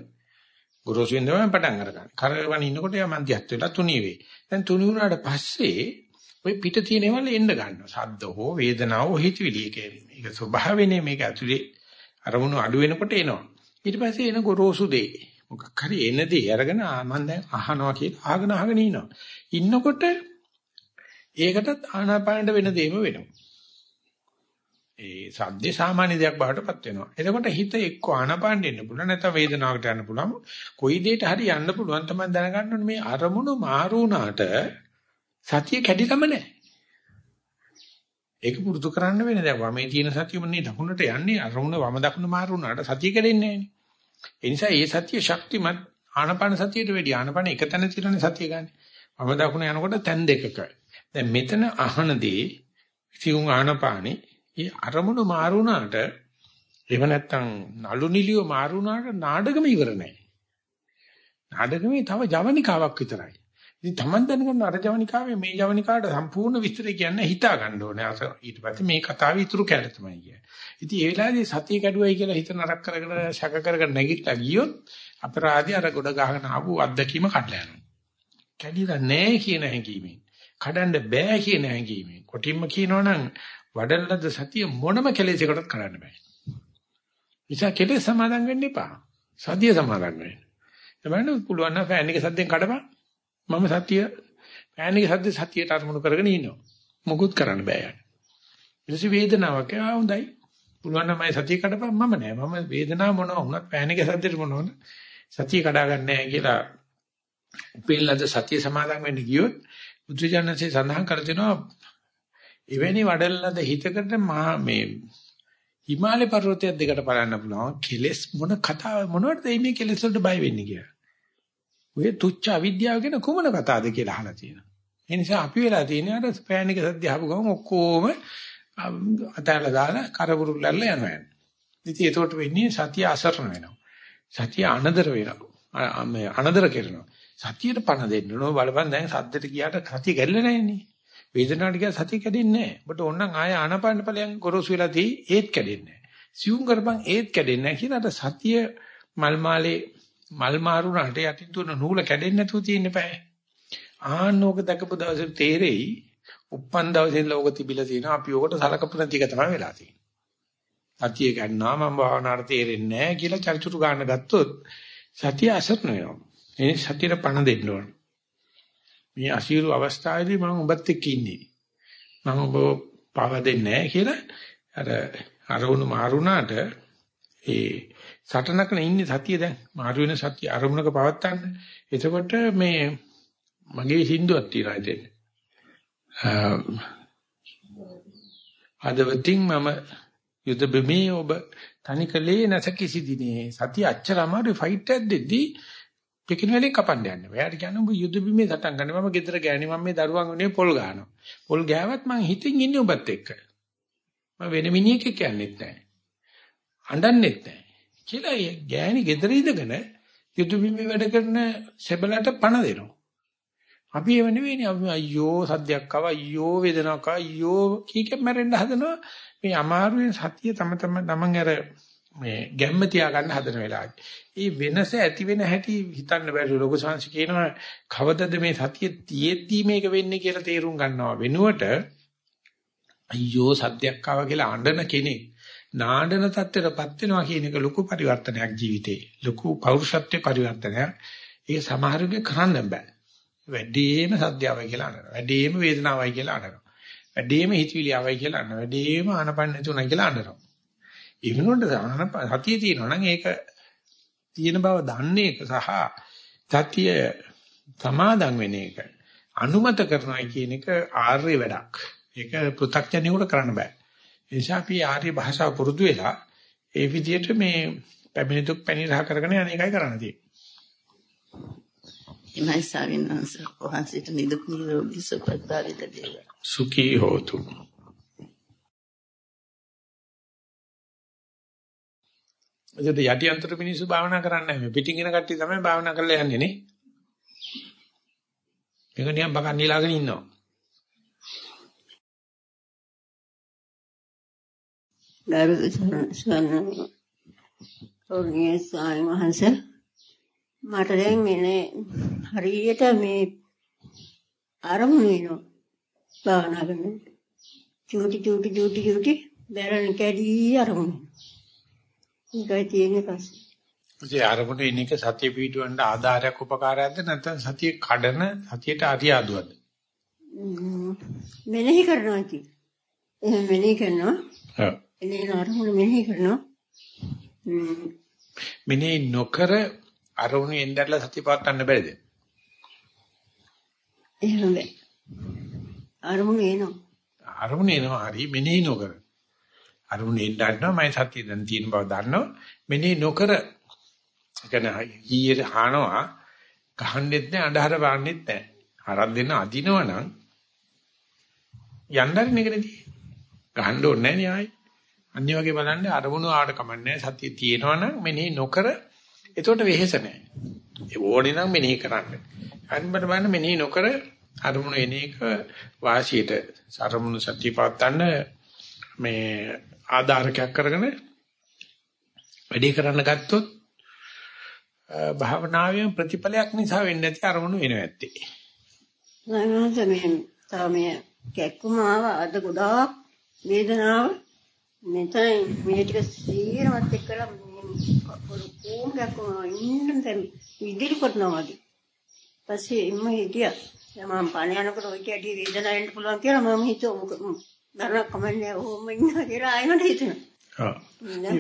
ගුරුසු වෙනදම පටන් අරගන්න. කරගෙන ඉන්නකොට යා මන්දියත් වෙලා තුනී වේ. දැන් තුනී වුණාට පස්සේ ওই පිට තියෙන ඒවාල එන්න ගන්නවා. සද්ද හෝ වේදනාව හෝ හිතවිලි එක. මේක ස්වභාවයනේ මේක ඇතුලේ අරමුණු අඩු වෙනකොට එනවා. ඊට පස්සේ එන ගොරෝසු දේ. මොකක් හරි එන දේ අරගෙන මම දැන් අහනවා කියලා අහගෙන අහගෙන ඉන්නවා. ඉන්නකොට ඒකටත් ආනාපානට වෙන දේම වෙනවා. ඒ සද්දේ සාමාන්‍ය දෙයක් බවටපත් වෙනවා. එතකොට හිත එක්ක ආනාපානෙ එන්න පුළුවන් නැත්නම් වේදනාවකට යන්න පුළුවන්. කොයි දෙයකට හරි යන්න පුළුවන් තමයි දැනගන්න ඕනේ මේ අරමුණු මාරු වුණාට සතිය කැඩිලම නැහැ. ඒක පුරුදු කරන්න වෙන දැන් වමේ තියෙන සතියමනේ දකුණට යන්නේ අරමුණ වම දකුණ මාරු වුණාට සතිය කැඩෙන්නේ නැහැ. ඒ නිසා ඒ සතිය ශක්තිමත් ආනපන සතියට වැඩි ආනපන එක තැන තියෙනනේ සතිය ගන්න. වම දකුණ යනකොට තැන් දෙකක. දැන් මෙතන අහනදී සිවුම් ආනපානේ ඒ අරමුණු මාරුණාට එහෙම නැත්නම් නලු නිලියෝ මාරුණාට නාඩගම ඉවර නැහැ. නාඩගමේ තව ජවනිකාවක් විතරයි. ඉතින් Taman දැනගන්න අර ජවනිකාවේ මේ ජවනිකාවට සම්පූර්ණ විස්තරය කියන්න හිතා ගන්න ඕනේ. අස ඊට පස්සේ මේ කතාවේ ඉතුරු කැල තමයි කියන්නේ. ඉතින් ඒ වෙලාවේදී සතිය කැඩුවයි කියලා හිත නරක කරගෙන ශක කරගෙන නැගිටලා ගියොත් අපරාධي අර ගොඩ ගහගෙන ආපු අත්දැකීම කඩලා යනවා. කැඩිලා නැහැ කියන හැඟීමෙන්, කඩන්න බෑ කියන හැඟීමෙන්. කොටින්ම කියනවනම් වඩලද සතිය මොනම කෙලෙසයකටත් කරන්න බෑ. නිසා කෙලෙස් සමාදන් වෙන්න එපා. සතිය සමාදන් වෙන්න. එබැවින් පුළුවන් නම් ෆෑන් එක සද්දෙන් කඩපන්. මම සතිය ෆෑන් එක සද්ද සතියට අරමුණු කරගෙන ඉන්නවා. මොකුත් කරන්න බෑ යාට. ඊට වේදනාවක් ආ හොඳයි. පුළුවන් නම් මම සතිය කඩපන් මම නෑ. මම වේදනාව මොනවා වුණත් ෆෑන් එක සද්දෙට මොනවා වුණත් සතිය කඩා ගන්න නෑ කියලා උපෙල්ලද සතිය සමාදන් වෙන්න ගියොත් බුදුජානකසේ සඳහන් කර දෙනවා එවැනි වඩල්ලද හිතකට මහා මේ හිමාලය පර්වතයක් දෙකට බලන්න පුළුවන් කෙලස් මොන කතාව මොනවටද මේ කෙලස් වලට බය වෙන්නේ කියලා. ඔය තුච්ච අවිද්‍යාව ගැන කොමන කතාවද කියලා අහලා තියෙනවා. ඒ නිසා අපි වෙලා තියෙන්නේ අර ස්පෑන් එක සද්ද අහපු ගමන් ඔක්කොම අතහැරලා දාලා කරවුරුල්ලල්ල යනවා. ඉතින් ඒකට වෙන්නේ සතිය අසරණ වෙනවා. සතිය අනදර වෙනවා. මේ අනදර කරනවා. සතියට පණ දෙන්න ඕන බලපන් දැන් සද්දට ගියාට සතිය කැඩෙන්නේ නැන්නේ. වේදනාවට ගියා සතිය කැඩෙන්නේ නැහැ. ඔබට ඕනනම් ආය ආනපාන ඵලයන් ගොරෝසු වෙලා තී ඒත් කැඩෙන්නේ නැහැ. සියුම් කරපන් ඒත් කැඩෙන්නේ නැහැ කියලා සතිය මල් මාලේ මල් මාරුණාට යටින් තුන නූල කැඩෙන්නේ නැතුව තියෙන්න බෑ. ආන්නෝක දැකපු දවසේ තේරෙයි උප්පන් දවසේ ලෝක තිබිලා තියෙනවා අපි ඔකට සලකපු නැති එක තමයි වෙලා තියෙන්නේ. සතිය ගන්නවා මම භාවනාවට තේරෙන්නේ නැහැ කියලා චරිචුරු ගන්න ගත්තොත් සතිය අසරණ වෙනවා. ඒ සතියට පණ දෙන්න ඕන. මේ අසීරු අවස්ථාවේදී මම ඔබත් එක්ක ඉන්නේ. මම ඔබ පාව දෙන්නේ නැහැ කියලා අර අරමුණු මාරුණාට ඒ සටනකන ඉන්නේ සතිය දැන් මාරු වෙන සතිය අරමුණක පවත්තන්න. එතකොට මේ මගේ සින්දුවක් තියෙනවා ඉතින්. අදවතින් මම යුද බෙමේ ඔබ තනිකලේ නැස කිසි දිනේ සතිය අච්චර අමාරු ෆයිට් එකක් දෙද්දී පිකින වලින් කපන්න යන්න. එයාට කියන්නේ ඔබ යුද බිමේ සටන් ගන්න. මම ගෙදර ගෑණි මම මේ දරුවන් උනේ පොල් ගන්නවා. පොල් ගෑවත් මං හිතින් ඉන්නේ ඔබත් එක්ක. මම වෙන මිනිහෙක් කියන්නේත් නැහැ. අඬන්නෙත් නැහැ. කියලා ගෑණි ගෙදර ඉඳගෙන යුද බිමේ වැඩ කරන සෙබලට පණ දෙනවා. අපි එව නෙවෙයිනේ අපි අයියෝ සද්දයක් ආව අයියෝ වේදනාවක් අයියෝ කීකෙත් මැරෙන්න හදනවා මේ අමාරුවෙන් සතිය තම තම තමන් අර මේ ගැම්ම තියා ගන්න හදන වෙලාවේ. ඒ වෙනස ඇති වෙන හැටි හිතන්න බැරි ලොකු සංශ කියනවා කවදද මේ සතිය තියෙද්දි මේක වෙන්නේ කියලා තේරුම් ගන්නවා වෙනුවට අයියෝ සද්දයක් ආවා කියලා අඬන කෙනෙක් නාඩන තත්ත්වයටපත් වෙනවා කියන එක ලොකු පරිවර්තනයක් ජීවිතේ. ලොකු පෞරුෂත්වයේ පරිවර්තනයක්. ඒක සමහරුගේ කරන්න බෑ. වැඩිම සද්දාවයි කියලා අඬනවා. වැඩිම වේදනාවයි කියලා අඬනවා. වැඩිම හිතවිලි ආවයි කියලා අඬනවා. වැඩිම ආනපන නැතුණයි කියලා අඬනවා. වෙනුවට සතිය තියෙනවා නම් ඒක තියෙන බව දන්නේ සහ සතිය සමාදන් වෙන එක අනුමත කරනවා කියන එක ආර්ය වැඩක්. ඒක පෘථග්ජනියෙකුට කරන්න බෑ. ඒ නිසා අපි ආර්ය භාෂාව පුරුදු වෙලා ඒ විදිහට මේ පැමිණි දුක් පැනිරහ කරගෙන යන එකයි කරන්න තියෙන්නේ. එමයි සාවිනාංශ වහන්සේට නිදුක් නිරෝගී සුවපත් භාවිත දේවා. සුඛී හෝතු. එතකොට යටි අන්තර මිනිස්සු භාවනා කරන්නේ නැහැ. පිටින් එන කට්ටිය තමයි භාවනා කරලා යන්නේ නේ. ඒක නිකන් බකන් නිලාගෙන ඉන්නවා. ගරු ස්වාමීන් වහන්සේ මට දැන් මෙනේ හරියට මේ අරමුණු වෙනවා. භාවනා කරනවා. චූටි චූටි චූටි චූටි දැරණ කැඩී අරමුණ. ඒකයි තියෙන්නේ පස්සේ. ඒ අරමුණ එන එක සතිය පිටවන්න ආධාරයක් උපකාරයක්ද නැත්නම් සතිය කඩන සතියට අරියාදුවද? මෙනෙහි කරනවා කි. එහෙනම් මෙනෙහි කරනවා. ඔව්. එනේ අරමුණ මෙනෙහි කරනවා. ම්ම්. මෙනේ නොකර අරමුණ එnderලා සතිය පවත්වන්න බැරිද? එහෙම බෑ. අරමුණ එනවා. අරමුණ එනවා හරි මෙනෙහි නොකර. අරමුණ එන්න ගන්නවා මම සතිය දැන් තියෙන බව දන්නවා. මෙනෙහි නොකර කියන්නේ ඊයේ හානවා ගහන්නෙත් නැහැ අඳහර පාන්නෙත් නැහැ. හරක් දෙන්න අදිනවනම් යන්නරින් එකනේ ගහන්න ඕනේ නැහැ නේ ආයි. අනිත් වගේ බලන්න අරමුණු ආවට කමන්නේ සතිය තියෙනවනම් මෙනෙහි නොකර එතකොට වෙහෙස නැහැ. ඒ ඕනේ නම් මෙනෙහි කරන්න. අනිත් බලන්න මෙනෙහි නොකර අරමුණු එන එක වාසියට අරමුණු සතිය පවත්තන්න මේ ආධාරකයක් කරගෙන වැඩේ කරන්න ගත්තොත් භාවනාවේ ප්‍රතිඵලයක් නිසා වෙන්නේ නැති අරමුණු වෙනවා ඇත්තේ. නංගනස මේ තව මේ කැක්කුම ආව අද ගොඩාක් වේදනාව මෙතන මේ ටික සීරමත් එක්කලා පොළු කොම් කැක්කුම ඉන්න තැන් ඉදිරි කරනවා වගේ. පස්සේ එම්ම හිටියා. මම පණ යනකොට ඔය කැටි වේදනාව එන්න පුළුවන් කියලා මම හිතුවා මරණ කමන්නේ කොහොම ඉන්නවා කියලා ආයෙම හිතෙනවා. ඔව්.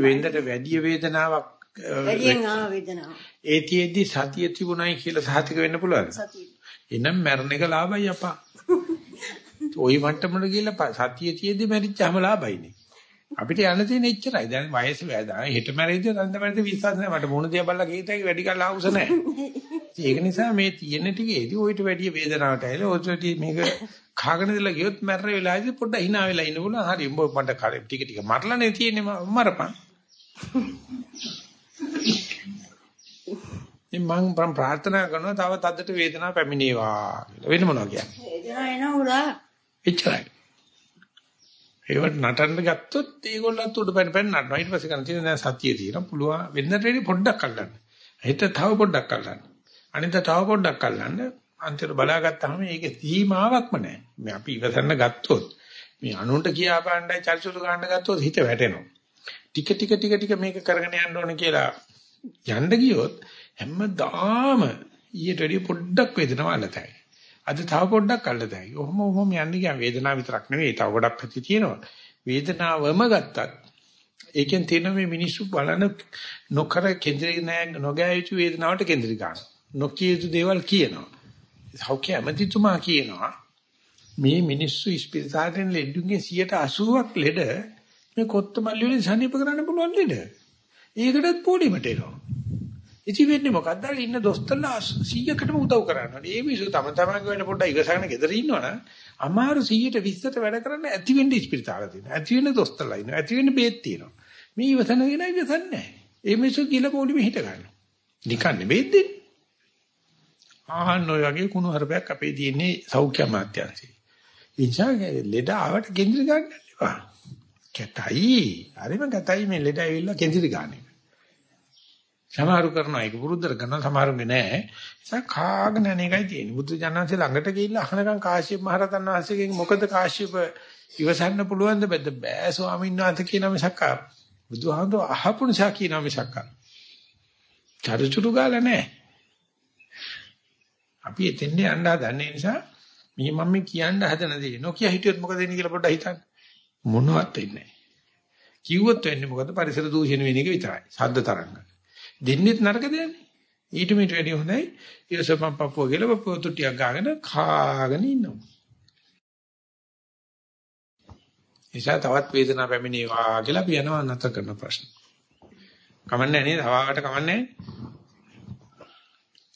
වෙන්දට වැඩි වේදනාවක් වැඩියෙන් ආව වේදනාව. ඒතියෙදි සතිය තිබුණයි කියලා සාතික වෙන්න පුළුවන්. සතිය. එනම් මරණ එක ලාභයි අපා. ওই වට්ටමට ගිහලා සතිය තියෙදි මැරිච්චාම ලාභයිනේ. අපිට යන්න තියෙන එච්චරයි. දැන් වයස වැඩා. හෙට මැරෙයිද නැන්ද මැරෙයිද විශ්වාස නැහැ. මට මොන දියා බලලා ගිහිතයි වැඩි කල් ආවුස නැහැ. ඒක නිසා මේ තියෙන ටිකේදී ඔయిత වැඩි වේදනාවට ඇවිල්ලා ඔයිට මේක කාගෙන ඉඳලා ගියොත් මැරෙන වෙලාවේදී පොඩ්ඩක් hina වෙලා ඉන්න පුළුවන්. හරි උඹ මට කාලේ ටික ටික මරලානේ තියෙන්නේ මරපන්. ඉතින් මම ප්‍රාර්ථනා කරනවා තව තද්දට වේදනාව පැමිණේවා කියලා. වෙන මොනවා කියන්නේ? වේදනාව එනවා උරා. එච්චරයි. ඒවට නටන්න ගත්තොත් ඒගොල්ලන්ත් උඩ පැන පැන නටනවා. ඊට පස්සේ කරන් තියෙන දැන් සතිය තියෙනවා. පුළුවන් වෙන්නට වැඩි පොඩ්ඩක් අල්ලන්න. හිත තව පොඩ්ඩක් අල්ලන්න. අනිත් තව පොඩ්ඩක් අල්ලන්න. අන්තිමට බලාගත්තාම මේකේ සීමාවක්ම නැහැ. මේ අපි ඉවසන්න ගත්තොත් මේ අනුන්ට කියා පාණ්ඩයි චර්චුරු ගන්න ගත්තොත් හිත වැටෙනවා. ටික ටික ටික ටික මේක කරගෙන යන්න ඕනේ කියලා යන්න ගියොත් හැමදාම ඊට වැඩිය පොඩ්ඩක් වේදනාව අල්ලතයි. අද තව පොඩ්ඩක් අල්ලතයි. ඔහොම ඔහොම යන්න ගියාම වේදනාව විතරක් නෙවෙයි තව ගොඩක් පැති තියෙනවා. වේදනාවම ගත්තත් ඒකෙන් තියෙන මේ මිනිස්සු බලන නොකර කේන්ද්‍රී නෑ නොගෑ යුතු වේදනාවට කේන්ද්‍රී ගන්න. නොකිය යුතු දේවල් කියනවා. සෞඛ්‍ය ඇමතිතුමා කියනවා මේ මිනිස්සු ඉස්පිරිතාලෙන් ලෙඩුන්ගේ 180ක් ලෙඩ මේ කොත්තමල්ලි වලින් සනීප කරන්න පුළුවන් ලෙඩ. ඒකටත් පොඩිමට එනවා. ඉති වෙන්නේ මොකද්ද? ඉන්න දොස්තරලා 100කටම උදව් කරනවා. මේ මිනිස්සු තම තමන්ගේ වැඩ පොඩ්ඩක් ඉවසගෙන ගෙදර ඉන්නවනම් අමාරු 100ට 20ට වැඩ කරන්න ඇති වෙන්න ඉස්පිරිතාල තියෙනවා. ඇති වෙන්න දොස්තරලා ඉන්නවා. ඇති වෙන්න බේත් තියෙනවා. මේ ඉවසන කෙනා ඉවසන්නේ නැහැ. ඒ මිනිස්සු කියලා පොඩිම හිට ගන්නවා. නිකන් නෙවෙයි දෙන්නේ. ආහන් ඔය වගේ කුණු හරපයක් අපේ තියෙන්නේ සෞඛ්‍ය අමාත්‍යාංශේ. ඉන්ජාගේ ලෙඩ ආවට කේන්ද්‍ර ගන්න එපා. කැතයි. හරිම කැතයි මේ ලෙඩ ඇවිල්ලා කේන්ද්‍ර ගන්න එක. සමහරු කරනවා ඒක පුරුද්දට කරනවා සමහරුනේ නෑ. ඒක කාගෙන යන එකයි තියෙන්නේ. බුදු ජානන්සේ ළඟට ගිහිල්ලා අහනකම් කාශ්‍යප මහ රහතන් වහන්සේගෙන් මොකද කාශ්‍යප ඉවසන්න පුළුවන්ද බැද්ද බෑ ස්වාමීන් වහන්සේ කියන මිසක් බුදුහාමුදුර අහපු නිසා කියන මිසක් චරිචුරු ගාලා නෑ. අපි එතෙන්ට යන්න හදන්නේ නිසා මේ මම කියන්න හදන දේ නොකිය හිටියොත් මොකද වෙන්නේ කියලා පොඩ්ඩක් හිතන්න. මොනවත් වෙන්නේ නැහැ. කිව්වොත් වෙන්නේ මොකද පරිසර දූෂණය වෙන එක විතරයි. ශබ්ද තරංග. දෙන්නෙත් නරක දෙන්නේ. ඊට මෙට වැඩි හොඳයි. ඊවසපම් පපුව කියලා පපුව තුටියක් ගාගෙන කාගෙන ඉන්නවා. එසා තවත් වේදනාවක් පැමිණේවා කියලා අපි යනවා නැතර කරන ප්‍රශ්න. කමන්නේ නේද? හවාකට කමන්නේ.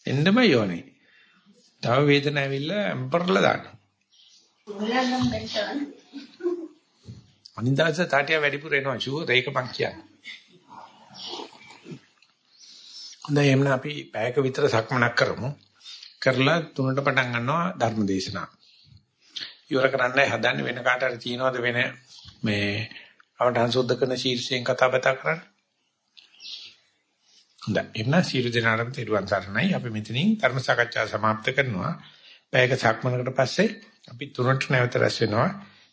එන්නම යෝනේ. තව වේදනාවක් ඇවිල්ලා අම්පරලා දාන්න. අනිදාස තාටිය වැඩිපුර එනවා ෂුවර් ඒක මං කියන්නේ. හොඳයි එම්න අපි පැයක විතර සක්මනක් කරමු. කරලා තුනට පටන් ගන්නවා ධර්ම දේශනාව. ඉවර කරන්නයි හදන්නේ වෙන කාට හරි තියනවද වෙන මේ අවටහන් සුද්ධ කරන ශීර්ෂයෙන් කතා බතා කරන්න. හොඳයි එම්න සියලු දෙනාටම තෙරුවන් සරණයි. අපි මෙතනින් ධර්ම සාකච්ඡාව સમાપ્ત කරනවා. පැයක සක්මනකට පස්සේ අපි තුනට නැවත රැස් වෙනවා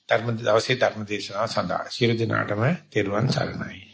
ධර්ම දවසේ ධර්ම දේශනාව සඳහා. සියලු දෙනාටම තෙරුවන් සරණයි.